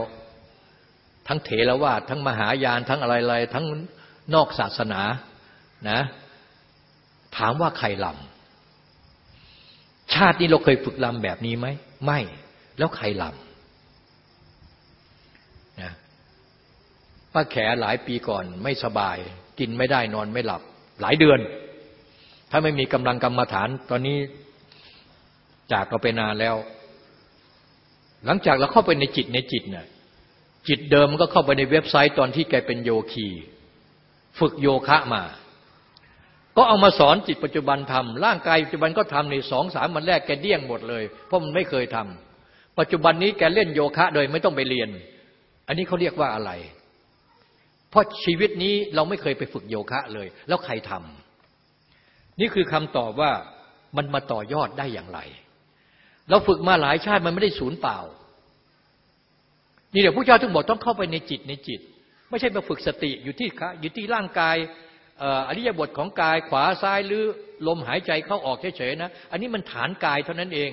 ทั้งเถรวาททั้งมหายานทั้งอะไรๆทั้งนอกศาสนา นะ ถามว่าใครลำชาตินี้เราเคยฝึกลำแบบนี้ไหมไม่ แล้วใครลำนะป้าแขหลายปีก่อนไม่สบาย กินไม่ได้นอนไม่หลับ หลายเดือน ถ้าไม่มีกำลังกรรมฐาน ตอนนี้จากเราไปนานแล้ว หลังจากเราเข้าไปในจิตในจิตเนี่ยจิตเดิมมันก็เข้าไปในเว็บไซต์ตอนที่แกเป็นโยคี ฝึกโยคะมา ก็เอามาสอนจิตปัจจุบันทำร่างกายปัจจุบันก็ทำในสองสามวันแรกแกเดี้ยงหมดเลย เพราะมันไม่เคยทำปัจจุบันนี้แกเล่นโยคะโดยไม่ต้องไปเรียน อันนี้เขาเรียกว่าอะไร เพราะชีวิตนี้เราไม่เคยไปฝึกโยคะเลย แล้วใครทำนี่คือคำตอบว่ามันมาต่อยอดได้อย่างไร เราฝึกมาหลายชาติมันไม่ได้สูญเปล่า นี่เดี๋ยวพระเจ้าถึงบอกต้องเข้าไปในจิตในจิต ไม่ใช่มาฝึกสติอยู่ที่อยู่ที่ร่างกาย อริยบทของกายขวาซ้ายหรือลมหายใจเข้าออกเฉยๆนะ อันนี้มันฐานกายเท่านั้นเอง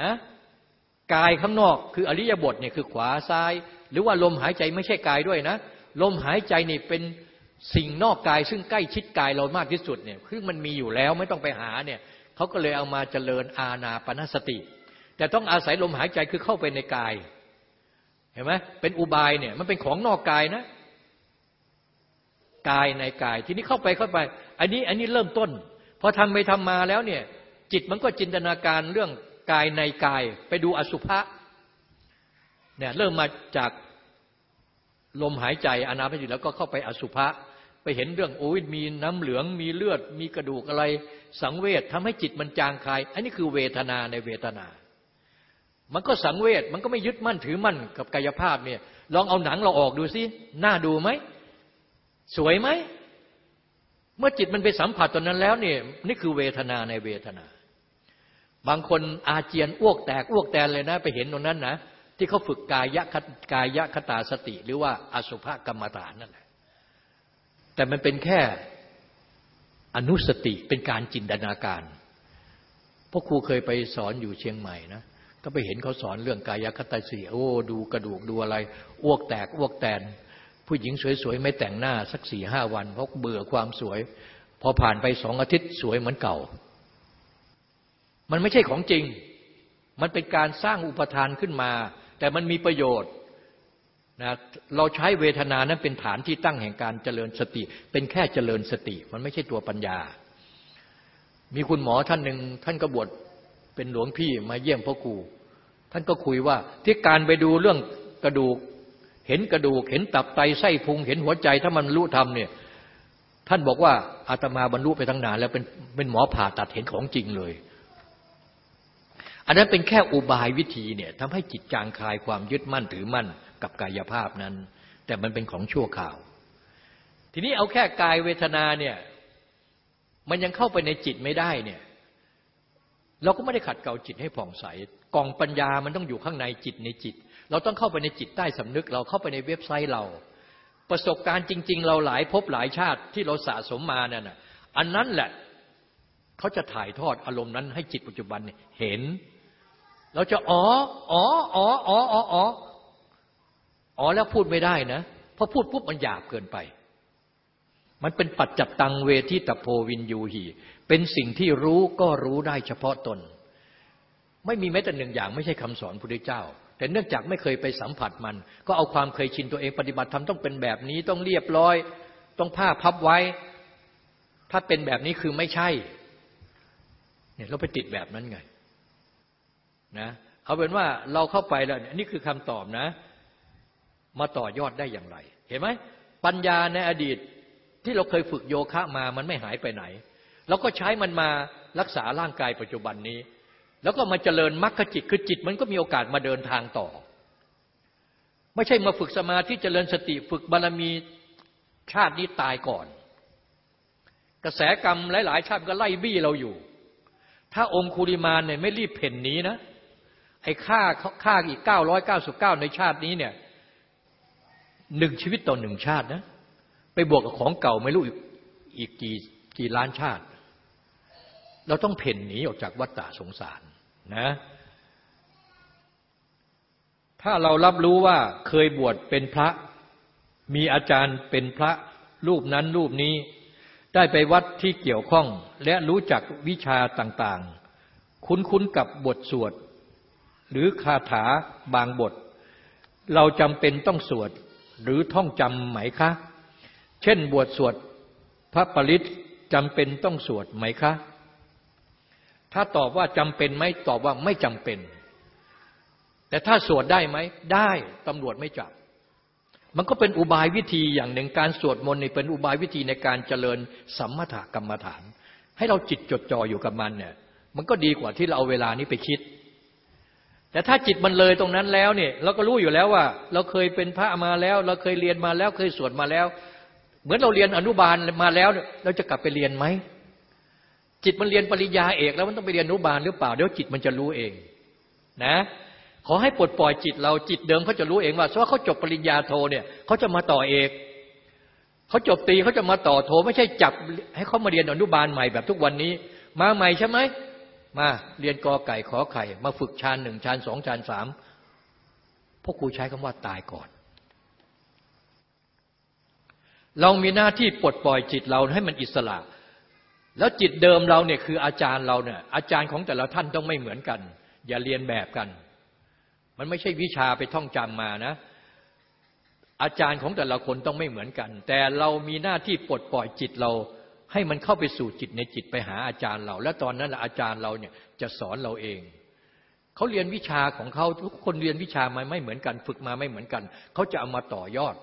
นะกายข้างนอกคืออริยบทเนี่ยคือขวาซ้าย หรือว่าลมหายใจไม่ใช่กายด้วยนะ ลมหายใจนี่เป็นสิ่งนอกกาย ซึ่งใกล้ชิดกายเรามากที่สุดเนี่ยคือมันมีอยู่แล้วไม่ต้องไปหาเนี่ยเขาก็เลยเอามาเจริญอาณาปณสติ แต่ต้องอาศัยลมหายใจคือเข้าไปในกาย เห็นไหมเป็นอุบายเนี่ยมันเป็นของนอกกายนะ กายในกาย ทีนี้เข้าไปเข้าไป อันนี้อันนี้เริ่มต้นพอทำไปทำมาแล้วเนี่ย จิตมันก็จินตนาการเรื่องกายในกาย ไปดูอสุภะเนี่ยเริ่มมาจากลมหายใจอนาปจิตแล้วก็เข้าไปอสุภะไปเห็นเรื่องโอ้ยมีน้ำเหลือง มีเลือด มีกระดูกอะไร สังเวชทำให้จิตมันจางคาย อันนี้คือเวทนาในเวทนา มันก็สังเวชมันก็ไม่ยึดมั่นถือมั่นกับกายภาพเนี่ย ลองเอาหนังเราออกดูสิน่าดูไหม สวยไหม เมื่อจิตมันไปสัมผัสตอนนั้นแล้วเนี่ยนี่คือเวทนาในเวทนา บางคนอาเจียนอ้วกแตกอ้วกแตนเลยนะ ไปเห็นตรงนั้นนะที่เขาฝึกกายะกายะคตาสติ หรือว่าอสุภกรรมฐานนั่นแหละแต่มันเป็นแค่อนุสติเป็นการจินตนาการพราะครูเคยไปสอนอยู่เชียงใหม่นะก็ไปเห็นเขาสอนเรื่องกายคตาสีโอ้ดูกระดูกดูอะไร อ้วกแตกอ้วกแตน ผู้หญิงสวยๆ ไม่แต่งหน้าสักสี่ห้าวัน เพราะเบื่อความสวย พอผ่านไปสองอาทิตย์สวยเหมือนเก่า มันไม่ใช่ของจริง มันเป็นการสร้างอุปทานขึ้นมา แต่มันมีประโยชน์นะเราใช้เวทนานั้นเป็นฐานที่ตั้งแห่งการเจริญสติ เป็นแค่เจริญสติ มันไม่ใช่ตัวปัญญา มีคุณหมอท่านหนึ่งท่านก็บวชเป็นหลวงพี่มาเยี่ยมพ่อครูท่านก็คุยว่าที่การไปดูเรื่องกระดูก เห็นกระดูก เห็นตับไตไส้พุง เห็นหัวใจ ถ้ามันรู้ทำเนี่ย ท่านบอกว่าอาตมาบรรลุไปทั้งนาน แล้วเป็นเป็นหมอผ่าตัดเห็นของจริงเลย อันนั้นเป็นแค่อุบายวิธีเนี่ยทำให้จิตจางคลายความยึดมั่นถือมั่นกับกายภาพนั้น แต่มันเป็นของชั่วข่าว ทีนี้เอาแค่กายเวทนาเนี่ยมันยังเข้าไปในจิตไม่ได้เนี่ย เราก็ไม่ได้ขัดเกลาจิตให้ผ่องใสกล่องปัญญามันต้องอยู่ข้างในจิตในจิต เราต้องเข้าไปในจิตใต้สำนึก เราเข้าไปในเว็บไซต์เรา ประสบการณ์จริง ๆ เราหลายพบหลายชาติที่เราสะสมมานั่นน่ะอันนั้นแหละเขาจะถ่ายทอดอารมณ์นั้นให้จิตปัจจุบันเห็น เราจะอ๋ออ๋ออ๋ออ๋ออ๋ออ๋อแล้วพูดไม่ได้นะเพราะพูดปุ๊บมันหยาบเกินไป มันเป็นปัจจับตังเวทิตโพวินยูหีเป็นสิ่งที่รู้ก็รู้ได้เฉพาะตน ไม่มีแม้แต่หนึ่งอย่างไม่ใช่คำสอนพระพุทธเจ้า แต่เนื่องจากไม่เคยไปสัมผัสมัน ก็เอาความเคยชินตัวเองปฏิบัติธรรมต้องเป็นแบบนี้ต้องเรียบร้อย ต้องผ้าพับไว้ ถ้าเป็นแบบนี้คือไม่ใช่เนี่ยเราไปติดแบบนั้นไงนะเอาเป็นว่าเราเข้าไปแล้วนี่คือคำตอบนะ มาต่อยอดได้อย่างไร เห็นไหมปัญญาในอดีตที่เราเคยฝึกโยคะมามันไม่หายไปไหน เราก็ใช้มันมารักษาร่างกายปัจจุบันนี้ แล้วก็มาเจริญมรรคจิตคือจิตมันก็มีโอกาสมาเดินทางต่อ ไม่ใช่มาฝึกสมาธิเจริญสติฝึกบารมีชาตินี้ตายก่อน กระแสกรรมหลาย ๆ ชาติก็ไล่บี้เราอยู่ ถ้าองคุริมานเนี่ยไม่รีบเพ่นนี้นะไอ้ค่าค่าอีกเก้าร้อยเก้าสิบเก้าในชาตินี้เนี่ยหนึ่งชีวิตต่อหนึ่งชาตินะ ไปบวกกับของเก่าไม่รู้อีกกี่กี่ล้านชาติ เราต้องเพ่นหนีออกจากวัฏฏะสงสาร นะถ้าเรารับรู้ว่าเคยบวชเป็นพระ มีอาจารย์เป็นพระรูปนั้นรูปนี้ ได้ไปวัดที่เกี่ยวข้องและรู้จักวิชาต่างๆ คุ้นๆกับบทสวด หรือคาถาบางบท เราจำเป็นต้องสวดหรือท่องจำไหมคะ เช่นบวชสวดพระปริศจำเป็นต้องสวดไหมคะ ถ้าตอบว่าจำเป็นไหมตอบว่าไม่จำเป็น แต่ถ้าสวดได้ไหมได้ตำรวจไม่จับ มันก็เป็นอุบายวิธีอย่างหนึ่งการสวดมนต์นี่เป็นอุบายวิธีในการเจริญสัมมาถกรรมฐาน ให้เราจิตจดจ่ออยู่กับมันเนี่ยมันก็ดีกว่าที่เราเอาเวลานี้ไปคิด แต่ถ้าจิตมันเลยตรงนั้นแล้วเนี่ยเราก็รู้อยู่แล้วว่า เราเคยเป็นพระมาแล้ว เราเคยเรียนมาแล้วเคยสวดมาแล้ว เหมือนเราเรียนอนุบาลมาแล้ว เราจะกลับไปเรียนไหม จิตมันเรียนปริญญาเอกแล้วมันต้องไปเรียนอนุบาลหรือเปล่าเดี๋ยวจิตมันจะรู้เอง นะ ขอให้ปลดปล่อยจิตเราจิตเดิมเขาจะรู้เองว่าเพราะเขาจบปริญญาโทเนี่ยเขาจะมาต่อเอกเขาจบตีเขาจะมาต่อโท ไม่ใช่จับให้เขามาเรียนอนุบาลใหม่แบบทุกวันนี้ มาใหม่ใช่ไหมมาเรียนกอไก่ขอไข่ มาฝึกชานหนึ่งชานสองชานสามพวกครูใช้คำว่าตายก่อน เรามีหน้าที่ปลดปล่อยจิตเราให้มันอิสระ แล้วจิตเดิมเราเนี่ยคืออาจารย์เราเนี่ยอาจารย์ของแต่ละท่านต้องไม่เหมือนกัน อย่าเรียนแบบกัน มันไม่ใช่วิชาไปท่องจำมานะ อาจารย์ของแต่ละคนต้องไม่เหมือนกัน แต่เรามีหน้าที่ปลดปล่อยจิตเรา ให้มันเข้าไปสู่จิตในจิตไปหาอาจารย์เรา และตอนนั้นอาจารย์เราเนี่ยจะสอนเราเองเขาเรียนวิชาของเขาทุกคนเรียนวิชามาไม่เหมือนกัน ฝึกมาไม่เหมือนกันเขาจะเอามาต่อยอด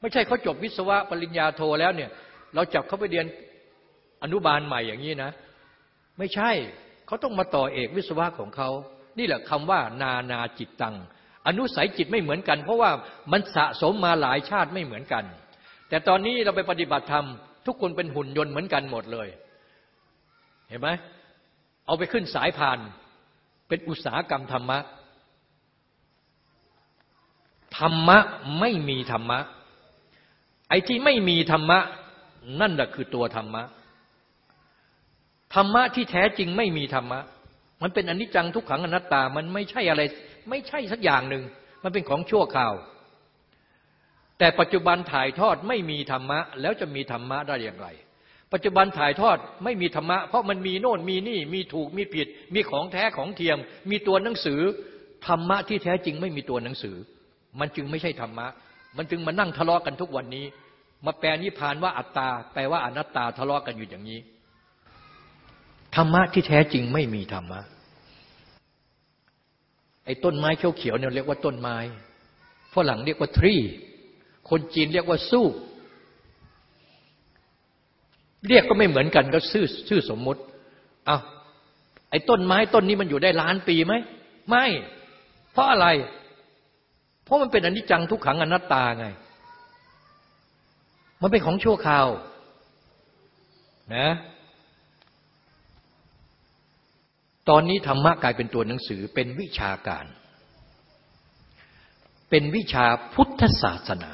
ไม่ใช่เขาจบวิศวะปริญญาโทแล้วเนี่ย เราจับเขาไปเรียน อนุบาลใหม่อย่างนี้นะ ไม่ใช่เขาต้องมาต่อเอกวิศวะของเขานี่แหละคำว่า นานาจิตตัง อนุสัยจิตไม่เหมือนกัน เพราะว่ามันสะสมมาหลายชาติไม่เหมือนกัน แต่ตอนนี้เราไปปฏิบัติธรรม ทุกคนเป็นหุ่นยนต์เหมือนกันหมดเลย เห็นไหมเอาไปขึ้นสายพาน เป็นอุตสาหกรรมธรรมะ ธรรมะไม่มีธรรมะ ไอ้ที่ไม่มีธรรมะ นั่นแหละคือตัวธรรมะ ธรรมะที่แท้จริงไม่มีธรรมะ มันเป็นอนิจจังทุกขังอนัตตา มันไม่ใช่อะไร ไม่ใช่สักอย่างหนึ่ง มันเป็นของชั่วคราว แต่ปัจจุบันถ่ายทอดไม่มีธรรมะ แล้วจะมีธรรมะได้อย่างไร ปัจจุบันถ่ายทอดไม่มีธรรมะ เพราะมันมีโน่นมีนี่ มีถูกมีผิด มีของแท้ของเทียม มีตัวหนังสือ ธรรมะที่แท้จริงไม่มีตัวหนังสือ มันจึงไม่ใช่ธรรมะ มันจึงมานั่งทะเลาะกันทุกวันนี้ มาแปลนิพานว่าอัตตา แปลว่าอนัตตาทะเลาะกันอยู่อย่างนี้ ธรรมะที่แท้จริงไม่มีธรรมะ ไอ้ต้นไม้เขียวๆเนี่ยเรียกว่าต้นไม้ฝรั่งเรียกว่าทรี คนจีนเรียกว่าสู้ เรียกก็ไม่เหมือนกันก็ชื่อชื่อสมมุติ เอาไอ้ต้นไม้ต้นนี้มันอยู่ได้ล้านปีไหม ไม่ เพราะอะไร เพราะมันเป็นอนิจจังทุกขังอนัตตาไง มันเป็นของชั่วคราว นะ ตอนนี้ธรรมะกลายเป็นตัวหนังสือเป็นวิชาการ เป็นวิชาพุทธศาสนา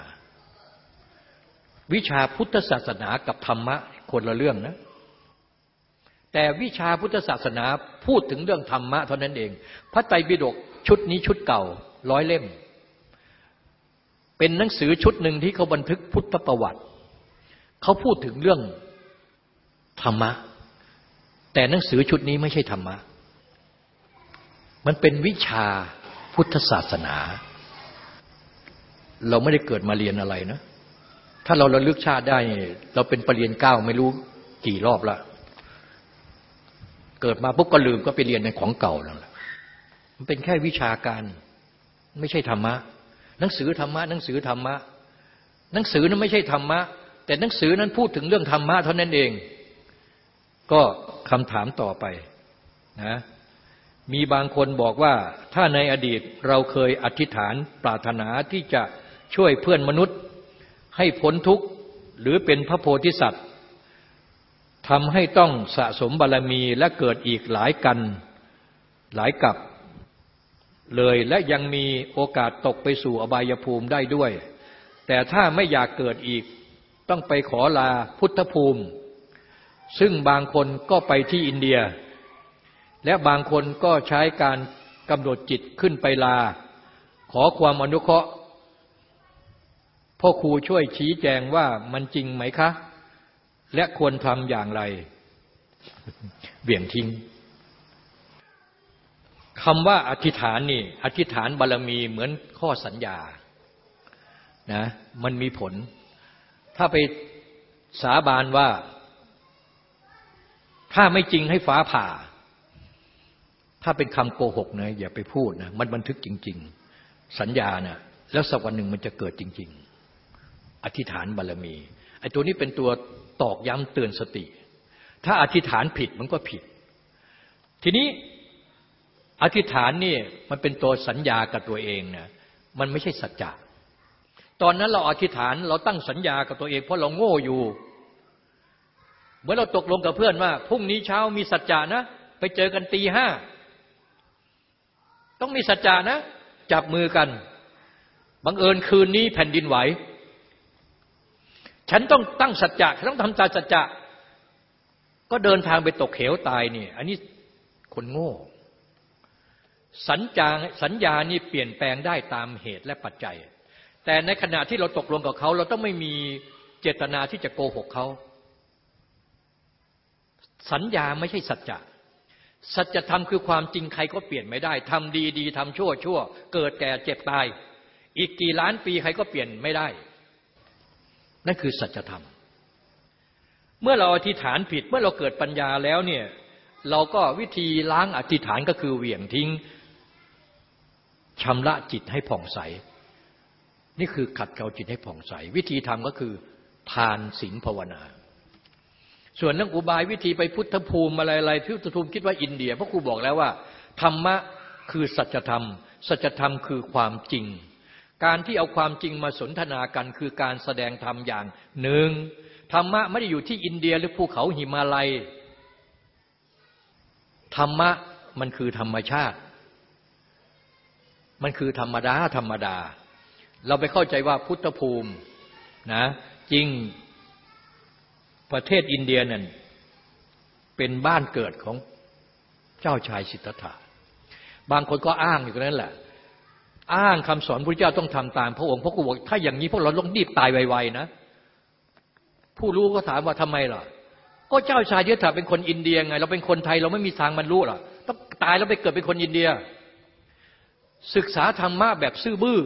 วิชาพุทธศาสนากับธรรมะคนละเรื่องนะ แต่วิชาพุทธศาสนาพูดถึงเรื่องธรรมะเท่านั้นเอง พระไตรปิฎกชุดนี้ชุดเก่าร้อยเล่ม เป็นหนังสือชุดหนึ่งที่เขาบันทึกพุทธประวัติ เขาพูดถึงเรื่องธรรมะ แต่หนังสือชุดนี้ไม่ใช่ธรรมะ มันเป็นวิชาพุทธศาสนา เราไม่ได้เกิดมาเรียนอะไรนะ ถ้าเราเระลึกชาติได้ เราเป็นปรริญญาเก้าไม่รู้กี่รอบละเกิดมาปุ๊บก็ลืมก็ไปเรียนในของเก่าแล้วละมันเป็นแค่วิชาการไม่ใช่ธรรมะ หนังสือธรรมะหนังสือธรรมะ หนังสือนั้นไม่ใช่ธรรมะ แต่หนังสือนั้นพูดถึงเรื่องธรรมะเท่านั้นเอง ก็คำถามต่อไปนะ มีบางคนบอกว่าถ้าในอดีตเราเคยอธิษฐานปรารถนาที่จะช่วยเพื่อนมนุษย์ ให้พ้นทุกข์หรือเป็นพระโพธิสัตว์ทำให้ต้องสะสมบารรมีและเกิดอีกหลายกันหลายกับ เลยและยังมีโอกาสตกไปสู่อบายภูมิได้ด้วย แต่ถ้าไม่อยากเกิดอีกต้องไปขอลาพุทธภูมิ ซึ่งบางคนก็ไปที่อินเดีย และบางคนก็ใช้การกำหนดจิตขึ้นไปลา ขอความอนุเคราะห์พ่อครูช่วยชี้แจงว่ามันจริงไหมคะ และควรทำอย่างไรเบี่ยงทิ้งคำว่าอธิษฐานนี่ อธิษฐานบารรมีเหมือนข้อสัญญานะมันมีผล ถ้าไปสาบานว่า ถ้าไม่จริงให้ฟ้าผ่า ถ้าเป็นคำโกหกนะอย่าไปพูดนะมันบันทึกจริง ๆ สัญญานะแล้วสักวันหนึ่งมันจะเกิดจริง ๆ อธิษฐานบารรมีไอ้ตัวนี้เป็นตัวตอกย้ำเตือนสติ ถ้าอธิษฐานผิดมันก็ผิด ทีนี้อธิษฐานนี่มันเป็นตัวสัญญากับตัวเองนะมันไม่ใช่สัจจะตอนนั้นเราอธิษฐานเราตั้งสัญญากับตัวเอง เพราะเราโง่อยู่เมื่อเราตกลงกับเพื่อนว่าพรุ่งนี้เช้ามีสัจจะนะ ไปเจอกันตีห้า ต้องมีสัจจะนะ จับมือกัน บังเอิญคืนนี้แผ่นดินไหว ฉันต้องตั้งสัจจะฉันต้องทำตาสัจจะ ก็เดินทางไปตกเขวตายนี่ อันนี้คนโง่ สัญญาสัญญานี่เปลี่ยนแปลงได้ตามเหตุและปัจจัย แต่ในขณะที่เราตกลงกับเขา เราต้องไม่มีเจตนาที่จะโกหกเขา สัญญาไม่ใช่สัจจะ สัจธรรมคือความจริงใครก็เปลี่ยนไม่ได้ทำดีดีทำชั่วชั่ว เกิดแก่เจ็บตาย อีกกี่ล้านปีใครก็เปลี่ยนไม่ได้ นั่นคือสัจธรรม เมื่อเราอธิษฐานผิดเมื่อเราเกิดปัญญาแล้วเนี่ยเราก็วิธีล้างอธิษฐานก็คือเหวี่ยงทิ้งชำระจิตให้ผ่องใส นี่คือขัดเกลาจิตให้ผ่องใส วิธีทำก็คือทานศีลภาวนา ส่วนเรื่องอุบายวิธีไปพุทธภูมิอะไรอะไรพุทธภูมิคิดว่าอินเดียเพราะครูบอกแล้วว่า ธรรมะคือสัจธรรม สัจธรรมคือความจริง การที่เอาความจริงมาสนทนากันคือการแสดงธรรมอย่างหนึ่งธรรมะไม่ได้อยู่ที่อินเดียหรือภูเขาหิมาลัย ธรรมะมันคือธรรมชาติ มันคือธรรมดาธรรมดา เราไปเข้าใจว่าพุทธภูมินะจริง ประเทศอินเดียนั่นเป็นบ้านเกิดของเจ้าชายสิทธัตถะบางคนก็อ้างอยู่นั้นแหละ อ้างคำสอนพระเจ้าต้องทำตามพระองค์พระกูบอกถ้าอย่างนี้พวกเราต้องรีบตายไวๆนะ ผู้รู้ก็ถามว่าทำไมล่ะ ก็เจ้าชายสิทธัตถะเป็นคนอินเดียไง เราเป็นคนไทยเราไม่มีทางบรรลุหรอต้องตายแล้วไปเกิดเป็นคนอินเดีย ศึกษาธรรมะแบบซื่อบื้อ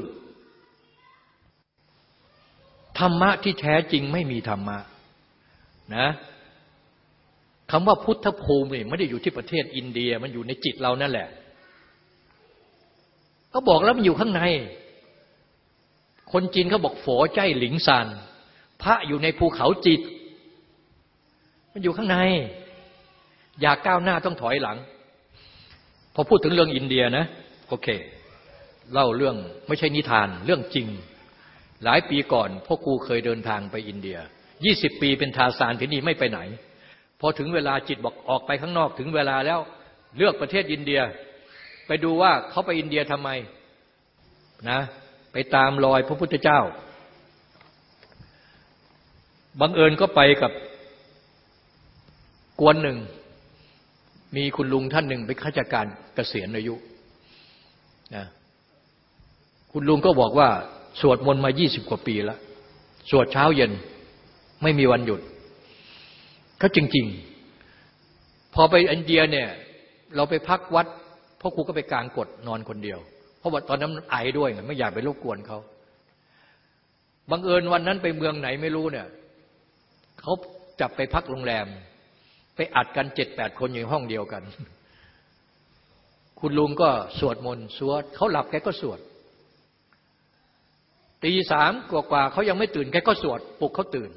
ธรรมะที่แท้จริงไม่มีธรรมะ นะคำว่าพุทธภูมิไม่ได้อยู่ที่ประเทศอินเดีย มันอยู่ในจิตเรานั่นแหละเขาบอกแล้วมันอยู่ข้างใน คนจีนเขาบอกฝอใจหลิงซานพระอยู่ในภูเขาจิต มันอยู่ข้างใน อย่ากก้าวหน้าต้องถอยหลัง พอพูดถึงเรื่องอินเดียนะโอเค เล่าเรื่องไม่ใช่นิทานเรื่องจริง หลายปีก่อนพ่อครูเคยเดินทางไปอินเดีย ยี่สิบปีเป็นทาสานที่นี่ไม่ไปไหน พอถึงเวลาจิตบอกออกไปข้างนอกถึงเวลาแล้วเลือกประเทศอินเดีย ไปดูว่าเขาไปอินเดียทำไมนะไปตามรอยพระพุทธเจ้าบังเอิญก็ไปกับกวนหนึ่ง มีคุณลุงท่านหนึ่งเป็นข้าราชการเกษียณอายุนะคุณลุงก็บอกว่า สวดมนต์มายี่สิบกว่าปีแล้ว สวดเช้าเย็น ไม่มีวันหยุดเขาจริง ๆ พอไปอินเดียเนี่ยเราไปพักวัดพ่อครูก็ไปกลางกดนอนคนเดียว เพราะว่าตอนนั้นไอด้วยไงไม่อยากไปรบกวนเขาบังเอิญวันนั้นไปเมืองไหนไม่รู้เนี่ยเขาจับไปพักโรงแรม ไปอัดกันเจ็ดแปดคนอยู่ห้องเดียวกัน คุณลุงก็สวดมนต์สวดเขาหลับแกก็สวดตีสามกว่าเขายังไม่ตื่นแกก็สวดปลุกเขาตื่น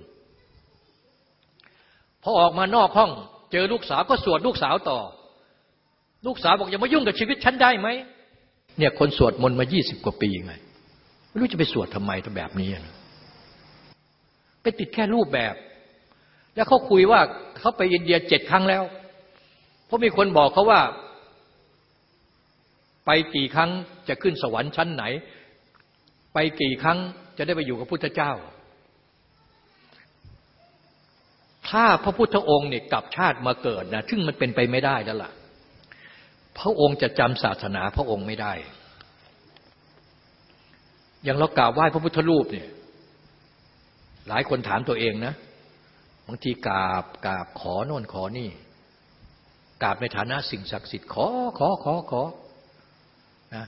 พอออกมานอกห้อง เจอลูกสาวก็สวดลูกสาวต่อ ลูกสาวบอกอย่ามายุ่งกับชีวิตฉันได้ไหมเนี่ยคนสวดมนต์มายี่สิบกว่าปีไงไม่รู้จะไปสวดทำไมถ้าแบบนี้นะไปติดแค่รูปแบบ แล้วเขาคุยว่าเขาไปอินเดียเจ็ดครั้งแล้ว เพราะมีคนบอกเขาว่า ไปกี่ครั้งจะขึ้นสวรรค์ชั้นไหน ไปกี่ครั้งจะได้ไปอยู่กับพุทธเจ้า ถ้าพระพุทธองค์เนี่ยกลับชาติมาเกิดนะซึ่งมันเป็นไปไม่ได้แล้วล่ะ พระองค์จะจำศาสนาพระองค์ไม่ได้ อย่างเรากราบไหว้พระพุทธรูปเนี่ย หลายคนถามตัวเองนะบางทีกราบกราบขอโน่นขอนี่กราบในฐานะสิ่งศักดิ์สิทธิ์ขอขอขอขอนะ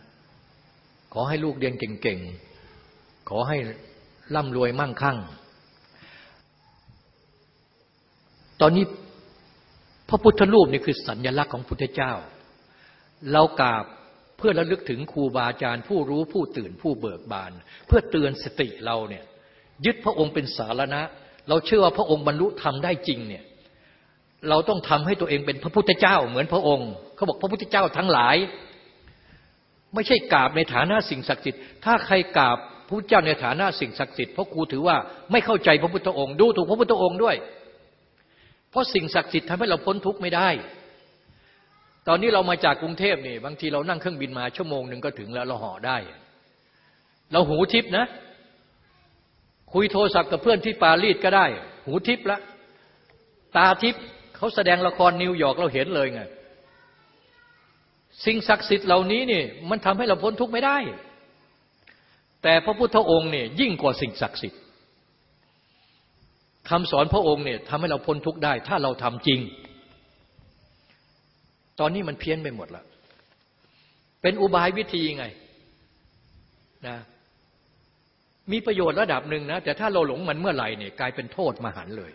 ขอให้ลูกเรียนเก่งๆ ขอให้ร่ำรวยมั่งคั่ง ตอนนี้พระพุทธรูปนี่คือสัญญลักษณ์ของพุทธเจ้า เรากราบเพื่อระลึกถึงครูบาอาจารย์ผู้รู้ผู้ตื่นผู้เบิกบาน เพื่อเตือนสติเราเนี่ยยึดพระองค์เป็นสารณะ เราเชื่อว่าพระองค์บรรลุธรรมได้จริงเนี่ยเราต้องทำให้ตัวเองเป็นพระพุทธเจ้าเหมือนพระองค์ เขาบอกพระพุทธเจ้าทั้งหลาย ไม่ใช่กราบในฐานะสิ่งศักดิ์สิทธิ์ถ้าใครกราบพระพุทธเจ้าในฐานะสิ่งศักดิ์สิทธิ์เพราะครูถือว่าไม่เข้าใจพระพุทธองค์ดูถูกพระพุทธองค์ด้วย เพราะสิ่งศักดิ์สิทธิ์ทำให้เราพ้นทุกข์ไม่ได้ ตอนนี้เรามาจากกรุงเทพนี่บางทีเรานั่งเครื่องบินมาชั่วโมงหนึ่งก็ถึงแล้วเราห่อได้ เราหูทิพนะ คุยโทรศัพท์กับเพื่อนที่ปารีสก็ได้ หูทิพละ ตาทิพเขาแสดงละครนิวยอร์กเราเห็นเลยไงสิ่งศักดิ์สิทธิ์เหล่านี้นี่มันทำให้เราพ้นทุกข์ไม่ได้ แต่พระพุทธองค์เนี่ยยิ่งกว่าสิ่งศักดิ์สิทธิ์ คำสอนพระองค์เนี่ยทำให้เราพ้นทุกข์ได้ ถ้าเราทำจริง ตอนนี้มันเพี้ยนไปหมดล้วเป็นอุบายวิธีไงนะมีประโยชน์ระดับหนึ่งนะ แต่ถ้าเราหลงมันเมื่อไหร่เนี่ยกลายเป็นโทษมหันเลย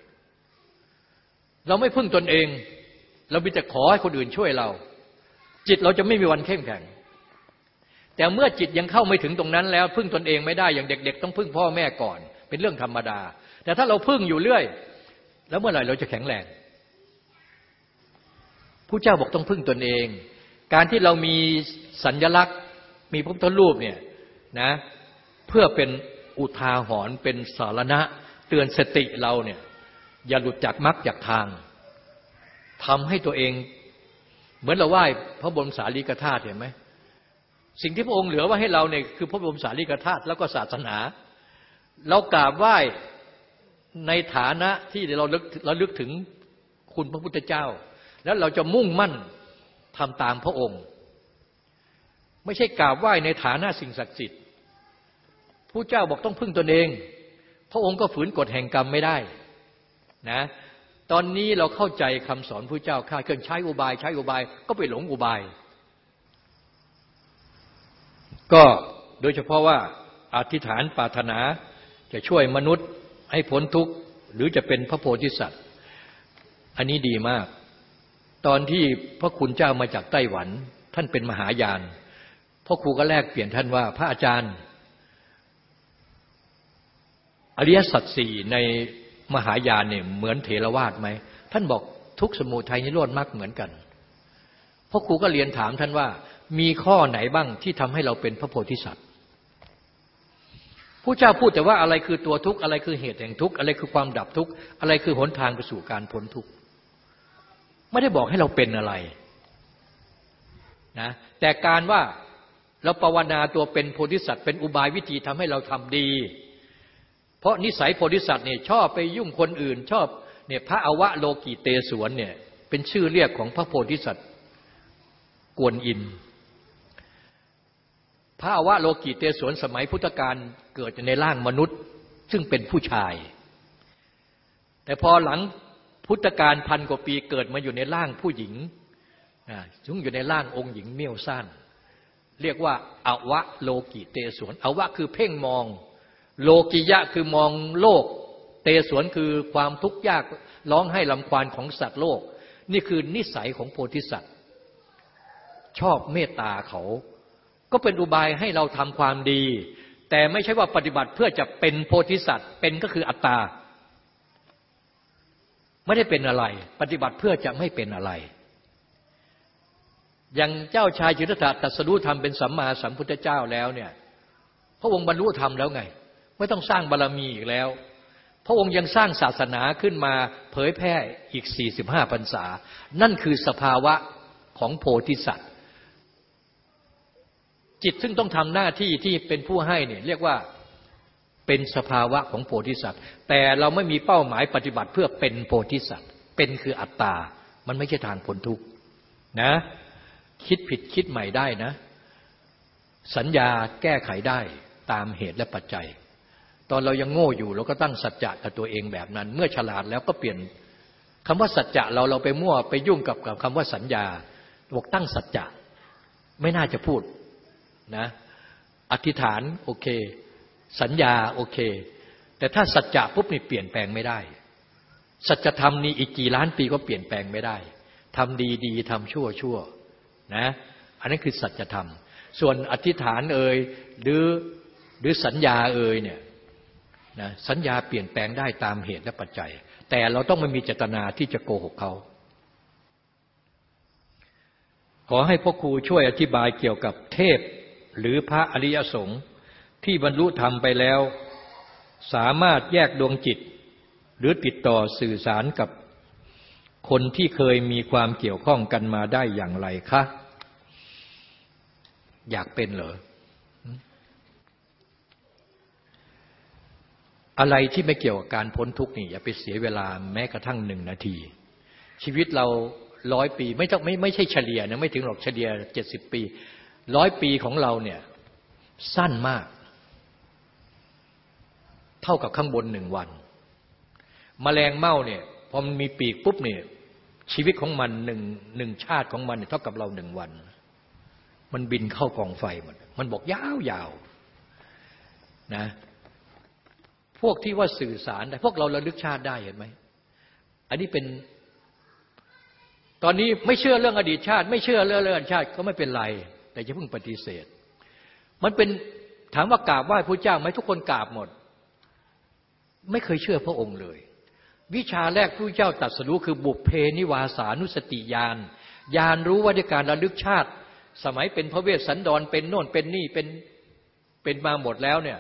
เราไม่พึ่งตนเอง เรามีแต่ขอให้คนอื่นช่วยเรา จิตเราจะไม่มีวันเข้มแข็ง แต่เมื่อจิตยังเข้าไม่ถึงตรงนั้นแล้ว พึ่งตนเองไม่ได้อย่างเด็ก ๆ ต้องพึ่งพ่อแม่ก่อน เป็นเรื่องธรรมดา แต่ถ้าเราพึ่งอยู่เรื่อย แล้วเมื่อไหร่เราจะแข็งแรงผู้เจ้าบอกต้องพึ่งตนเอง การที่เรามีสัญญลักษณ์ มีพระพุทธรูปเนี่ยนะเพื่อเป็นอุทาหรณ์เป็นสารณะ เตือนสติเราเนี่ยอย่าหลุดจากมรรคจากทางทำให้ตัวเอง เหมือนเราไหว้พระบรมสารีริกธาตุเห็นไหมสิ่งที่พระองค์เหลือไว้ให้เราเนี่ยคือพระบรมสารีริกธาตุแล้วก็ศาสนา เรากราบไหว้ ในฐานะที่เราลึกเราลึกถึงคุณพระพุทธเจ้า แล้วเราจะมุ่งมั่นทำตามพระองค์ ไม่ใช่กราบไหว้ในฐานะสิ่งศักดิ์สิทธิ์ผู้เจ้าบอกต้องพึ่งตนเอง พระองค์ก็ฝืนกฎแห่งกรรมไม่ได้นะตอนนี้เราเข้าใจคำสอนพระเจ้าข้าเครื่องใช้อุบาย ใช้อุบายก็ไปหลงอุบาย ก็โดยเฉพาะว่าอธิษฐานปรารถนาจะช่วยมนุษย์ ให้พ้นทุกข์หรือจะเป็นพระโพธิสัตว์ อันนี้ดีมาก ตอนที่พระคุณเจ้ามาจากไต้หวัน ท่านเป็นมหายานพ่อครูก็แลกเปลี่ยนท่านว่าพระอาจารย์ อริยสัจสี่ในมหายานเนี่ยเหมือนเถรวาทไหมท่านบอกทุกสมุทัยนิโรธมากเหมือนกันพ่อครูก็เรียนถามท่านว่า มีข้อไหนบ้างที่ทำให้เราเป็นพระโพธิสัตว์ ผู้เจ้าพูดแต่ว่าอะไรคือตัวทุกข์อะไรคือเหตุแห่งทุกข์อะไรคือความดับทุกข์อะไรคือหนทางไปสู่การพ้นทุกข์ไม่ได้บอกให้เราเป็นอะไรนะแต่การว่าเราภาวนาตัวเป็นโพธิสัตว์เป็นอุบายวิธีทำให้เราทำดี เพราะนิสัยโพธิสัตว์เนี่ยชอบไปยุ่งคนอื่น ชอบเนี่ยพระอวะโลกีเตสวนเนี่ยเป็นชื่อเรียกของพระโพธิสัตว์กวนอิน ระอวะโลกีเตสวนสมัยพุทธกาลเกิดในร่างมนุษย์ ซึ่งเป็นผู้ชาย แต่พอหลังพุทธกาลพันกว่าปีเกิดมาอยู่ในร่างผู้หญิงซึ่งอยู่ในร่างองค์หญิงเมี่ยวสั้นเรียกว่าอวะโลกิเตสวนอวะคือเพ่งมอง โลกิยะคือมองโลก เตสวนคือความทุกข์ยากร้องให้ลำควานของสัตว์โลก นี่คือนิสัยของโพธิสัตว์ ชอบเมตตาเขา ก็เป็นอุบายให้เราทำความดี แต่ไม่ใช่ว่าปฏิบัติเพื่อจะเป็นโพธิสัตว์เป็นก็คืออัตตา ไม่ได้เป็นอะไร ปฏิบัติเพื่อจะไม่เป็นอะไร อย่างเจ้าชายจิตตถะตัสรู้ธรรมเป็นสัมมาสัมพุทธเจ้าแล้วเนี่ย พระองค์บรรลุธรรมแล้วไง ไม่ต้องสร้างบารรมีอีกแล้วพระองค์ยังสร้างศาสนาขึ้นมาเผยแพร่อีก 45พรรษา นั่นคือสภาวะของโพธิสัตว์ จิตซึ่งต้องทำหน้าที่ที่เป็นผู้ให้เนี่ยเรียกว่าเป็นสภาวะของโพธิสัตว์ แต่เราไม่มีเป้าหมายปฏิบัติเพื่อเป็นโพธิสัตว์ เป็นคืออัตตา มันไม่ใช่ทางพ้นทุกข์นะ คิดผิดคิดใหม่ได้นะ สัญญาแก้ไขได้ตามเหตุและปัจจัย ตอนเรายังโง่อยู่เราก็ตั้งสัจจะกับตัวเองแบบนั้น เมื่อฉลาดแล้วก็เปลี่ยนคำว่าสัจจะเราเราไปมั่วไปยุ่งกับกับคำว่าสัญญาบอกตั้งสัจจะไม่น่าจะพูด นะอธิษฐานโอเค สัญญาโอเค แต่ถ้าสัจจะปุ๊บนี่เปลี่ยนแปลงไม่ได้ สัจธรรมนี้อีกกี่ล้านปีก็เปลี่ยนแปลงไม่ได้ทำดีดีทำชั่วชั่วนะอันนั้นคือสัจธรรม ส่วนอธิษฐานเอ่ยหรือหรือสัญญาเอ่ยเนี่ยนะสัญญาเปลี่ยนแปลงได้ตามเหตุและปัจจัย แต่เราต้องไม่มีเจตนาที่จะโกหกเขา ขอให้พ่อครูช่วยอธิบายเกี่ยวกับเทพ หรือพระอริยสงฆ์ที่บรรลุธรรมไปแล้ว สามารถแยกดวงจิต หรือติดต่อสื่อสารกับคนที่เคยมีความเกี่ยวข้องกันมาได้อย่างไรคะ อยากเป็นเหรอ อะไรที่ไม่เกี่ยวกับการพ้นทุกข์นี่อย่าไปเสียเวลาแม้กระทั่งหนึ่งนาที ชีวิตเราร้อยปีไม่ต้องไม่ไม่ใช่เฉลี่ยนะไม่ถึงหรอกเฉลี่ยเจ็ดสิบปี ร้อยปีของเราเนี่ย สั้นมาก เท่ากับข้างบนหนึ่งวันมแมลงเม่าเนี่ยพอมันมีปีกปุ๊บเนี่ยชีวิตของมันหนึ่งหนึ่งชาติของมันเท่ากับเราหนึ่งวัน มันบินเข้ากองไฟหมดมันบอกยาวยาวนะพวกที่ว่าสื่อสารแต่พวกเราระลึกชาติได้เห็นไหม อันนี้เป็น ตอนนี้ไม่เชื่อเรื่องอดีตชาติ ไม่เชื่อเรื่องเรื่องชาติก็ไม่เป็นไร แต่จะเพิ่งปฏิเสธ มันเป็นถามว่ากราบไหว้พระเจ้าไหมทุกคนกราบหมด ไม่เคยเชื่อพระองค์เลย วิชาแรกผู้เจ้าตัดสรู้คือบุพเพนิวาสานุสติญาณญาณรู้ว่าด้วยการระลึกชาติ สมัยเป็นพระเวสสันดรเป็นโน่นเป็นนี่เป็นเป็นมาหมดแล้วเนี่ย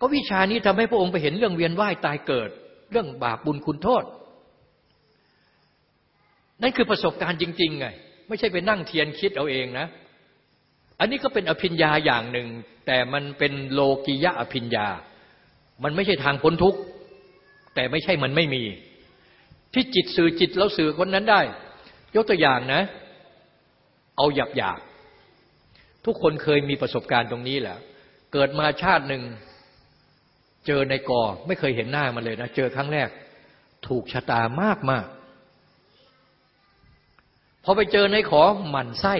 ก็วิชานี้ทำให้พระองค์ไปเห็นเรื่องเวียนว่ายตายเกิด เรื่องบาปบุญคุณโทษ นั่นคือประสบการณ์จริง ๆ ไง ไม่ใช่ไปนั่งเทียนคิดเอาเองนะ อันนี้ก็เป็นอภิญญาอย่างหนึ่ง แต่มันเป็นโลกิยะอภิญญา มันไม่ใช่ทางพ้นทุกข์ แต่ไม่ใช่มันไม่มี ที่จิตสื่อจิตแล้วสื่อคนนั้นได้ ยกตัวอย่างนะ เอาหยาบหยาบทุกคนเคยมีประสบการณ์ตรงนี้แหละเกิดมาชาติหนึ่งเจอในกอ ไม่เคยเห็นหน้ามันเลยนะ เจอครั้งแรก ถูกชะตามากมาก พอไปเจอในขอหมันไส้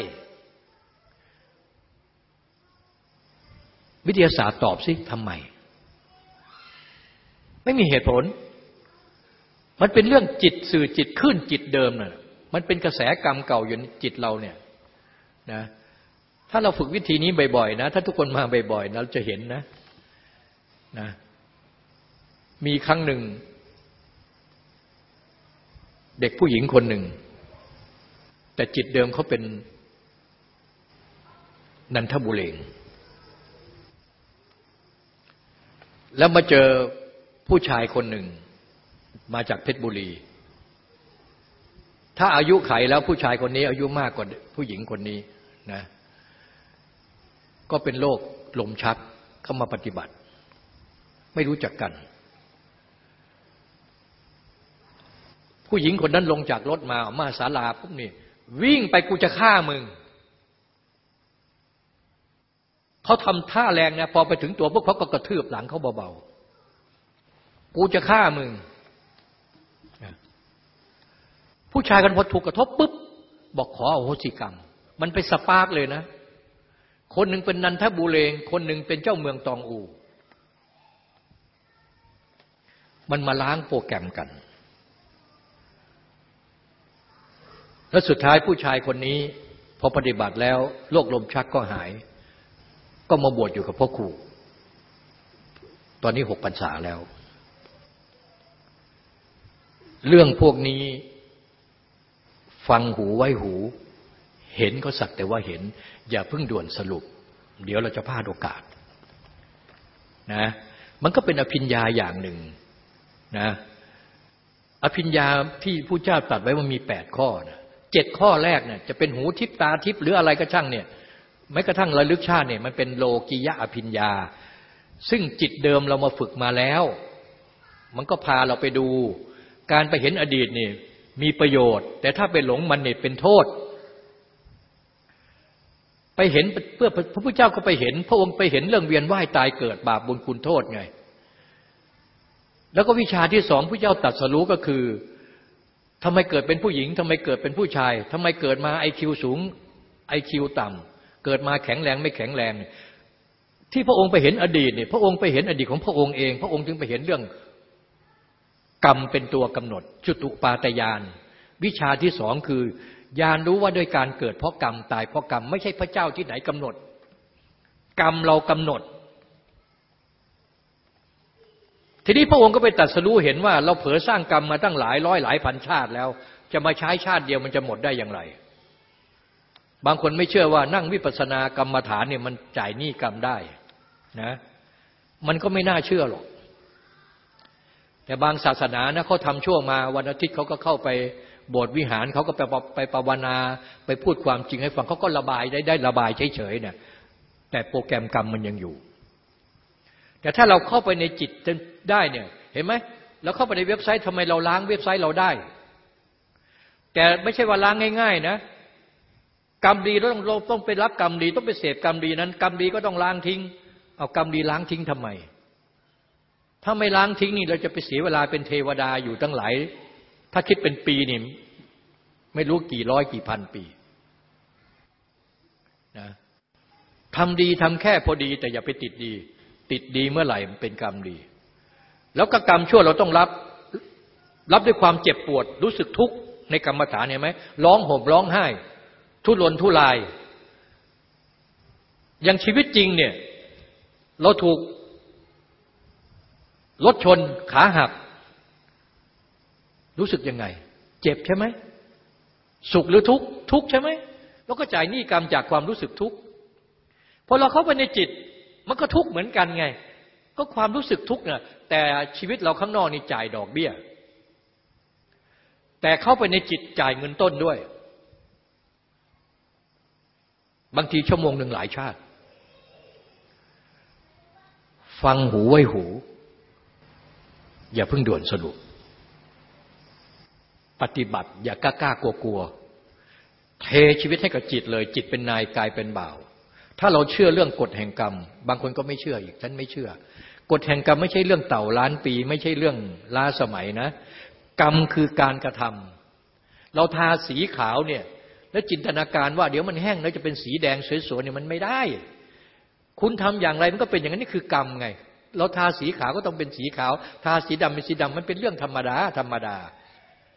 วิทยาศาสตร์ตอบสิทำไม ไม่มีเหตุผล มันเป็นเรื่องจิตสื่อจิตขึ้นจิตเดิมน่ะมันเป็นกระแสกรรมเก่าอยู่ในจิตเราเนี่ยนะถ้าเราฝึกวิธีนี้บ่อยๆนะ ถ้าทุกคนมาบ่อยๆเราจะเห็นนะนะ มีครั้งหนึ่ง เด็กผู้หญิงคนหนึ่ง แต่จิตเดิมเขาเป็นนันทบุเรงแล้วมาเจอผู้ชายคนหนึ่ง มาจากเพชรบุรี ถ้าอายุไขแล้วผู้ชายคนนี้ อายุมากกว่าผู้หญิงคนนี้นะก็เป็นโรคลมชักเข้ามาปฏิบัติ ไม่รู้จักกัน ผู้หญิงคนนั้นลงจากรถมามาศาลาปุ๊บนี่ วิ่งไปกูจะฆ่ามึงเขาทำท่าแรงนะพอไปถึงตัวพวกเขาก็กระทืบหลังเขาเบาๆกูจะฆ่ามึงผู้ชายกันพอถูกกระทบปุ๊บบอกขออโหสิกรรม มันไปสปาร์กเลยนะ คนหนึ่งเป็นนันทบุเรง คนหนึ่งเป็นเจ้าเมืองตองอู มันมาล้างโปรแกรมกัน แล้วสุดท้ายผู้ชายคนนี้ พอปฏิบัติแล้วโรคลมชักก็หาย ก็มาบวชอยู่กับพ่อครู ตอนนี้หกพรรษาแล้ว เรื่องพวกนี้ฟังหูไว้หู เห็นก็สักแต่ว่าเห็น อย่าเพิ่งด่วนสรุป เดี๋ยวเราจะพลาดโอกาสนะมันก็เป็นอภิญญาอย่างหนึ่งนะอภิญญาที่ผู้เจ้าตัดไว้มันมีแปดข้อนะ เจ็ดข้อแรกเนี่ยจะเป็นหูทิพตาทิพหรืออะไรก็ช่างเนี่ยแม้กระทั่งระลึกชาติเนี่ยมันเป็นโลกิยะอภิญญา ซึ่งจิตเดิมเรามาฝึกมาแล้ว มันก็พาเราไปดู การไปเห็นอดีตนี่มีประโยชน์ แต่ถ้าไปหลงมันเนี่ยเป็นโทษ ไปเห็นเพื่อพระพุทธเจ้าก็ไปเห็น พระองค์ไปเห็นเรื่องเวียนว่ายตายเกิดบาปบุญคุณโทษไง แล้วก็วิชาที่สองพระเจ้าตัดสรู้ก็คือ ทำไมเกิดเป็นผู้หญิงทำไมเกิดเป็นผู้ชายทำไมเกิดมาไอคิวสูงไอคิวต่ำเกิดมาแข็งแรงไม่แข็งแรง ที่พระองค์ไปเห็นอดีตเนี่ยพระองค์ไปเห็นอดีตของพระองค์เอง พระองค์จึงไปเห็นเรื่องกรรมเป็นตัวกำหนดจุตุปาตยาน วิชาที่สองคือยานรู้ว่าด้วยการเกิดเพราะกรรมตายเพราะกรรม ไม่ใช่พระเจ้าที่ไหนกำหนด กรรมเรากำหนด ทีนี้พระองค์ก็ไปตัดสรู้เห็นว่า เราเผลอสร้างกรรมมาตั้งหลายร้อยหลายพันชาติแล้ว จะมาใช้ชาติเดียวมันจะหมดได้อย่างไร บางคนไม่เชื่อว่านั่งวิปัสสนากรรมฐานเนี่ยมันจ่ายหนี้กรรมได้นะมันก็ไม่น่าเชื่อหรอก แต่บางศาสนานะเขาทำช่วงมาวันอาทิตย์เขาก็เข้าไปโบสถ์วิหารเขาก็ไปไปภาวนาไปพูดความจริงให้ฟังเขาก็ระบายได้ได้ระบายเฉยๆเนี่ยแต่โปรแกรมกรรมมันยังอยู่ แต่ถ้าเราเข้าไปในจิตได้เนี่ย เห็นไหมเราเข้าไปในเว็บไซต์ทำไมเราล้างเว็บไซต์เราได้ แต่ไม่ใช่ว่าล้างง่าย ๆ นะ กรรมดีเราต้องต้องไปรับกรรมดีต้องไปเสพกรรมดีนั้น กรรมดีก็ต้องล้างทิ้ง เอากรรมดีล้างทิ้งทำไม ถ้าไม่ล้างทิ้งนี่เราจะไปเสียเวลาเป็นเทวดาอยู่ตั้งหลาย ถ้าคิดเป็นปีนี่ไม่รู้กี่ร้อยกี่พันปีนะทำดีทำแค่พอดีแต่อย่าไปติดดี ติดดีเมื่อไหร่มันเป็นกรรมดี แล้วก็กรรมชั่วเราต้องรับ รับด้วยความเจ็บปวด รู้สึกทุกข์ในกรรมฐานเห็นไหมร้องห่มร้องไห้ ทุรนทุราย อย่างชีวิตจริงเนี่ย เราถูกรถชนขาหัก รู้สึกยังไง เจ็บใช่ไหมสุขหรือทุกข์ทุกข์ใช่ไหมเราก็จ่ายหนี้กรรมจากความรู้สึกทุกข์พอเราเข้าไปในจิต มันก็ทุกข์เหมือนกันไง ก็ความรู้สึกทุกข์นะแต่ชีวิตเราข้างนอกนี่จ่ายดอกเบี้ย แต่เข้าไปในจิตจ่ายเงินต้นด้วย บางทีชั่วโมงหนึ่งหลายชาติ ฟังหูไว้หู อย่าเพิ่งด่วนสรุปปฏิบัติอย่ากล้ากล้ากลัวกลัวเทชีวิตให้กับจิตเลย จิตเป็นนายกายเป็นบ่าว ถ้าเราเชื่อเรื่องกฎแห่งกรรม บางคนก็ไม่เชื่ออีกฉันไม่เชื่อกฎแห่งกรรมไม่ใช่เรื่องเต่าล้านปี ไม่ใช่เรื่องล้าสมัยนะ กรรมคือการกระทำเราทาสีขาวเนี่ยแล้วจินตนาการว่าเดี๋ยวมันแห้งแล้วจะเป็นสีแดงสวยๆเนี่ยมันไม่ได้ คุณทำอย่างไรมันก็เป็นอย่างนั้นนี่คือกรรมไง เราทาสีขาวก็ต้องเป็นสีขาว ทาสีดำเป็นสีดำมันเป็นเรื่องธรรมดาธรรมดา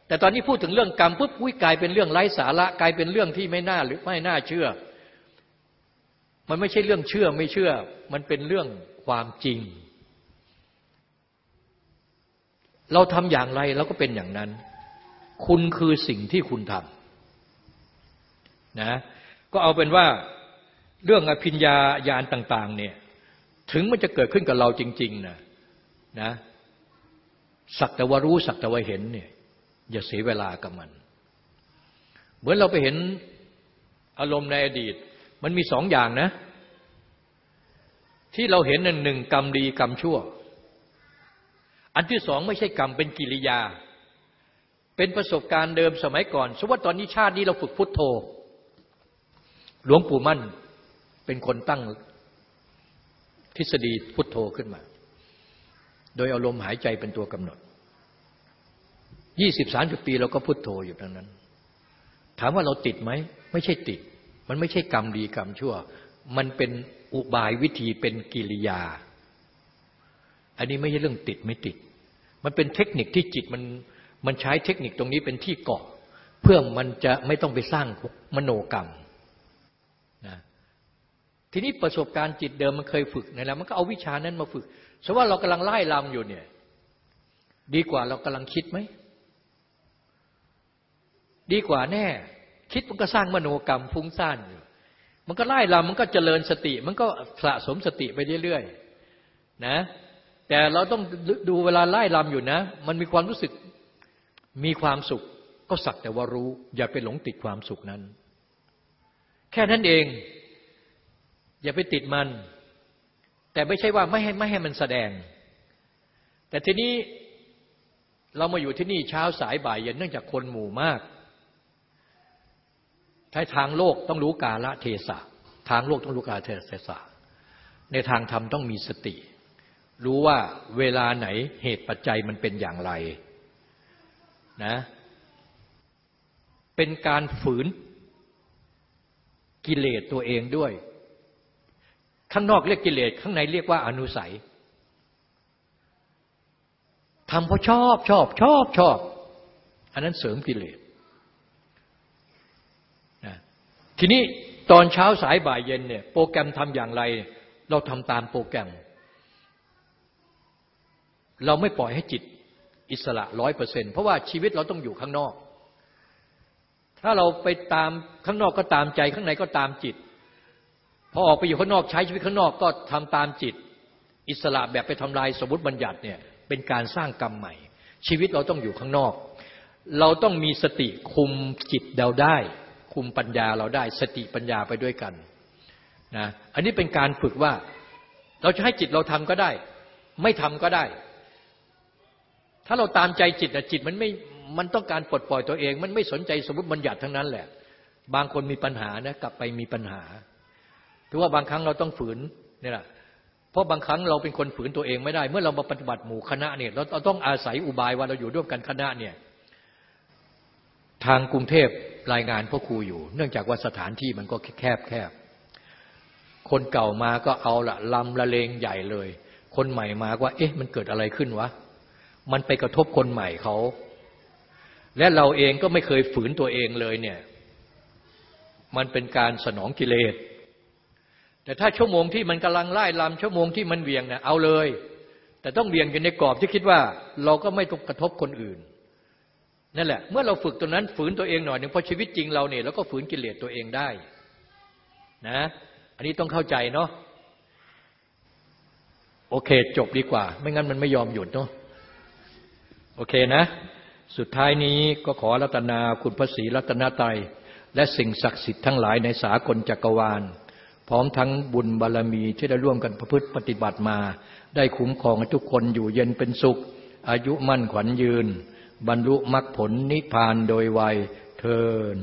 แต่ตอนนี้พูดถึงเรื่องกรรมปุ๊บอุ้ยกลายเป็นเรื่องไร้สาระกลายเป็นเรื่องที่ไม่น่าหรือไม่น่าเชื่อ มันไม่ใช่เรื่องเชื่อไม่เชื่อ มันเป็นเรื่องความจริง เราทำอย่างไรเราก็เป็นอย่างนั้น คุณคือสิ่งที่คุณทำนะก็เอาเป็นว่าเรื่องอภิญญาญาณต่าง ๆ เนี่ย ถึงมันจะเกิดขึ้นกับเราจริง ๆนะนะสักแต่ว่ารู้สักแต่ว่าเห็นเนี่ยอย่าเสียเวลากับมัน เหมือนเราไปเห็นอารมณ์ในอดีต มันมีสองอย่างนะ ที่เราเห็นหนึ่งกรรมดีกรรมชั่ว อันที่สองไม่ใช่กรรมเป็นกิริยา เป็นประสบการณ์เดิมสมัยก่อนสมมติว่าตอนนี้ชาตินี้เราฝึกพุทโธ หลวงปู่มั่นเป็นคนตั้งทฤษฎีพุทโธขึ้นมา โดยเอาลมหายใจเป็นตัวกำหนดยี่สิบสามสิบปีเราก็พุทโธอยู่ดังนั้น ถามว่าเราติดไหม ไม่ใช่ติด มันไม่ใช่กรรมดีกรรมชั่ว มันเป็นอุบายวิธีเป็นกิริยา อันนี้ไม่ใช่เรื่องติดไม่ติด มันเป็นเทคนิคที่จิตมันมันใช้เทคนิคตรงนี้เป็นที่เกาะ เพื่อมันจะไม่ต้องไปสร้างมโนกรรมนะทีนี้ประสบการณ์จิตเดิมมันเคยฝึกนะแล้วมันก็เอาวิชานั้นมาฝึกสมมติว่าเรากำลังไล่ลำอยู่เนี่ย ดีกว่าเรากำลังคิดไหมดีกว่าแน่ คิดมันก็สร้างมโนกรรมฟุ้งซ่านอยู่ มันก็ไล่ลำมันก็เจริญสติ มันก็สะสมสติไปเรื่อยๆนะ แต่เราต้องดูเวลาไล่ลำอยู่นะ มันมีความรู้สึกมีความสุข ก็สักแต่ว่ารู้ อย่าไปหลงติดความสุขนั้น แค่นั้นเอง อย่าไปติดมัน แต่ไม่ใช่ว่าไม่ให้ไม่ให้มันแสดง แต่ทีนี้เรามาอยู่ที่นี่เช้าสายบ่ายเย็นเนื่องจากคนหมู่มาก ช้ทางโลกต้องรู้กาละเทศะ ทางโลกต้องรู้กาลเทศะ ในทางธรรมต้องมีสติ รู้ว่าเวลาไหนเหตุปัจจัยมันเป็นอย่างไรนะเป็นการฝืนกิเลสตัวเองด้วย ข้างนอกเรียกกิเลสข้างในเรียกว่าอนุสัยทำเพราะชอบชอบชอบชอบ อันนั้นเสริมกิเลสนะ ทีนี้ตอนเช้าสายบ่ายเย็นเนี่ยโปรแกรมทำอย่างไร เราทำตามโปรแกรม เราไม่ปล่อยให้จิตอิสระร้อยเปอร์เซ็นเพราะว่าชีวิตเราต้องอยู่ข้างนอก ถ้าเราไปตามข้างนอกก็ตามใจข้างในก็ตามจิต พอออกไปอยู่ข้างนอกใช้ชีวิตข้างนอกก็ทำตามจิต อิสระแบบไปทำลายสมมติบัญญัติเนี่ยเป็นการสร้างกรรมใหม่ ชีวิตเราต้องอยู่ข้างนอก เราต้องมีสติคุมจิตเราได้ คุมปัญญาเราได้สติปัญญาไปด้วยกันนะอันนี้เป็นการฝึกว่าเราจะให้จิตเราทำก็ได้ ไม่ทำก็ได้ ถ้าเราตามใจจิตนะจิตมันไม่มันต้องการปลดปล่อยตัวเอง มันไม่สนใจสมมติบัญญัติทั้งนั้นแหละ บางคนมีปัญหานะกลับไปมีปัญหาถือว่าบางครั้งเราต้องฝืนนี่แหละเพราะบางครั้งเราเป็นคนฝืนตัวเองไม่ได้ เมื่อเรามาปฏิบัติหมู่คณะเนี่ยเราต้องอาศัยอุบายว่าเราอยู่ร่วมกันคณะเนี่ยทางกรุงเทพ รายงานพ่อครูอยู่ เนื่องจากว่าสถานที่มันก็แคบแคบคนเก่ามาก็เอาละลำละเลงใหญ่เลย คนใหม่มาว่า เอ๊ะ มันเกิดอะไรขึ้นวะ มันไปกระทบคนใหม่เขา และเราเองก็ไม่เคยฝืนตัวเองเลยเนี่ย มันเป็นการสนองกิเลส แต่ถ้าชั่วโมงที่มันกำลังไล่ลำชั่วโมงที่มันเวียงเนี่ยเอาเลย แต่ต้องเวียงกันในกรอบที่คิดว่า เราก็ไม่ต้องกระทบคนอื่น นั่นแหละ เมื่อเราฝึกตรงนั้นฝืนตัวเองหน่อยหนึ่งพอชีวิตจริงเราเนี่ยเราก็ฝืนกิเลสตัวเองได้นะ อันนี้ต้องเข้าใจเนาะโอเค จบดีกว่า ไม่งั้นมันไม่ยอมหยุดเนาะโอเคนะ สุดท้ายนี้ก็ขอรัตนาคุณพระศรีรัตนตรัยและสิ่งศักดิ์สิทธิ์ทั้งหลายในสากลจักรวาล พร้อมทั้งบุญบารรมีที่ได้ร่วมกันประพฤติปฏิบัติมา ได้คุ้มครองทุกคนอยู่เย็นเป็นสุข อายุมั่นขวัญยืน บรรลุมรรคผลนิพพานโดยไวยเทิน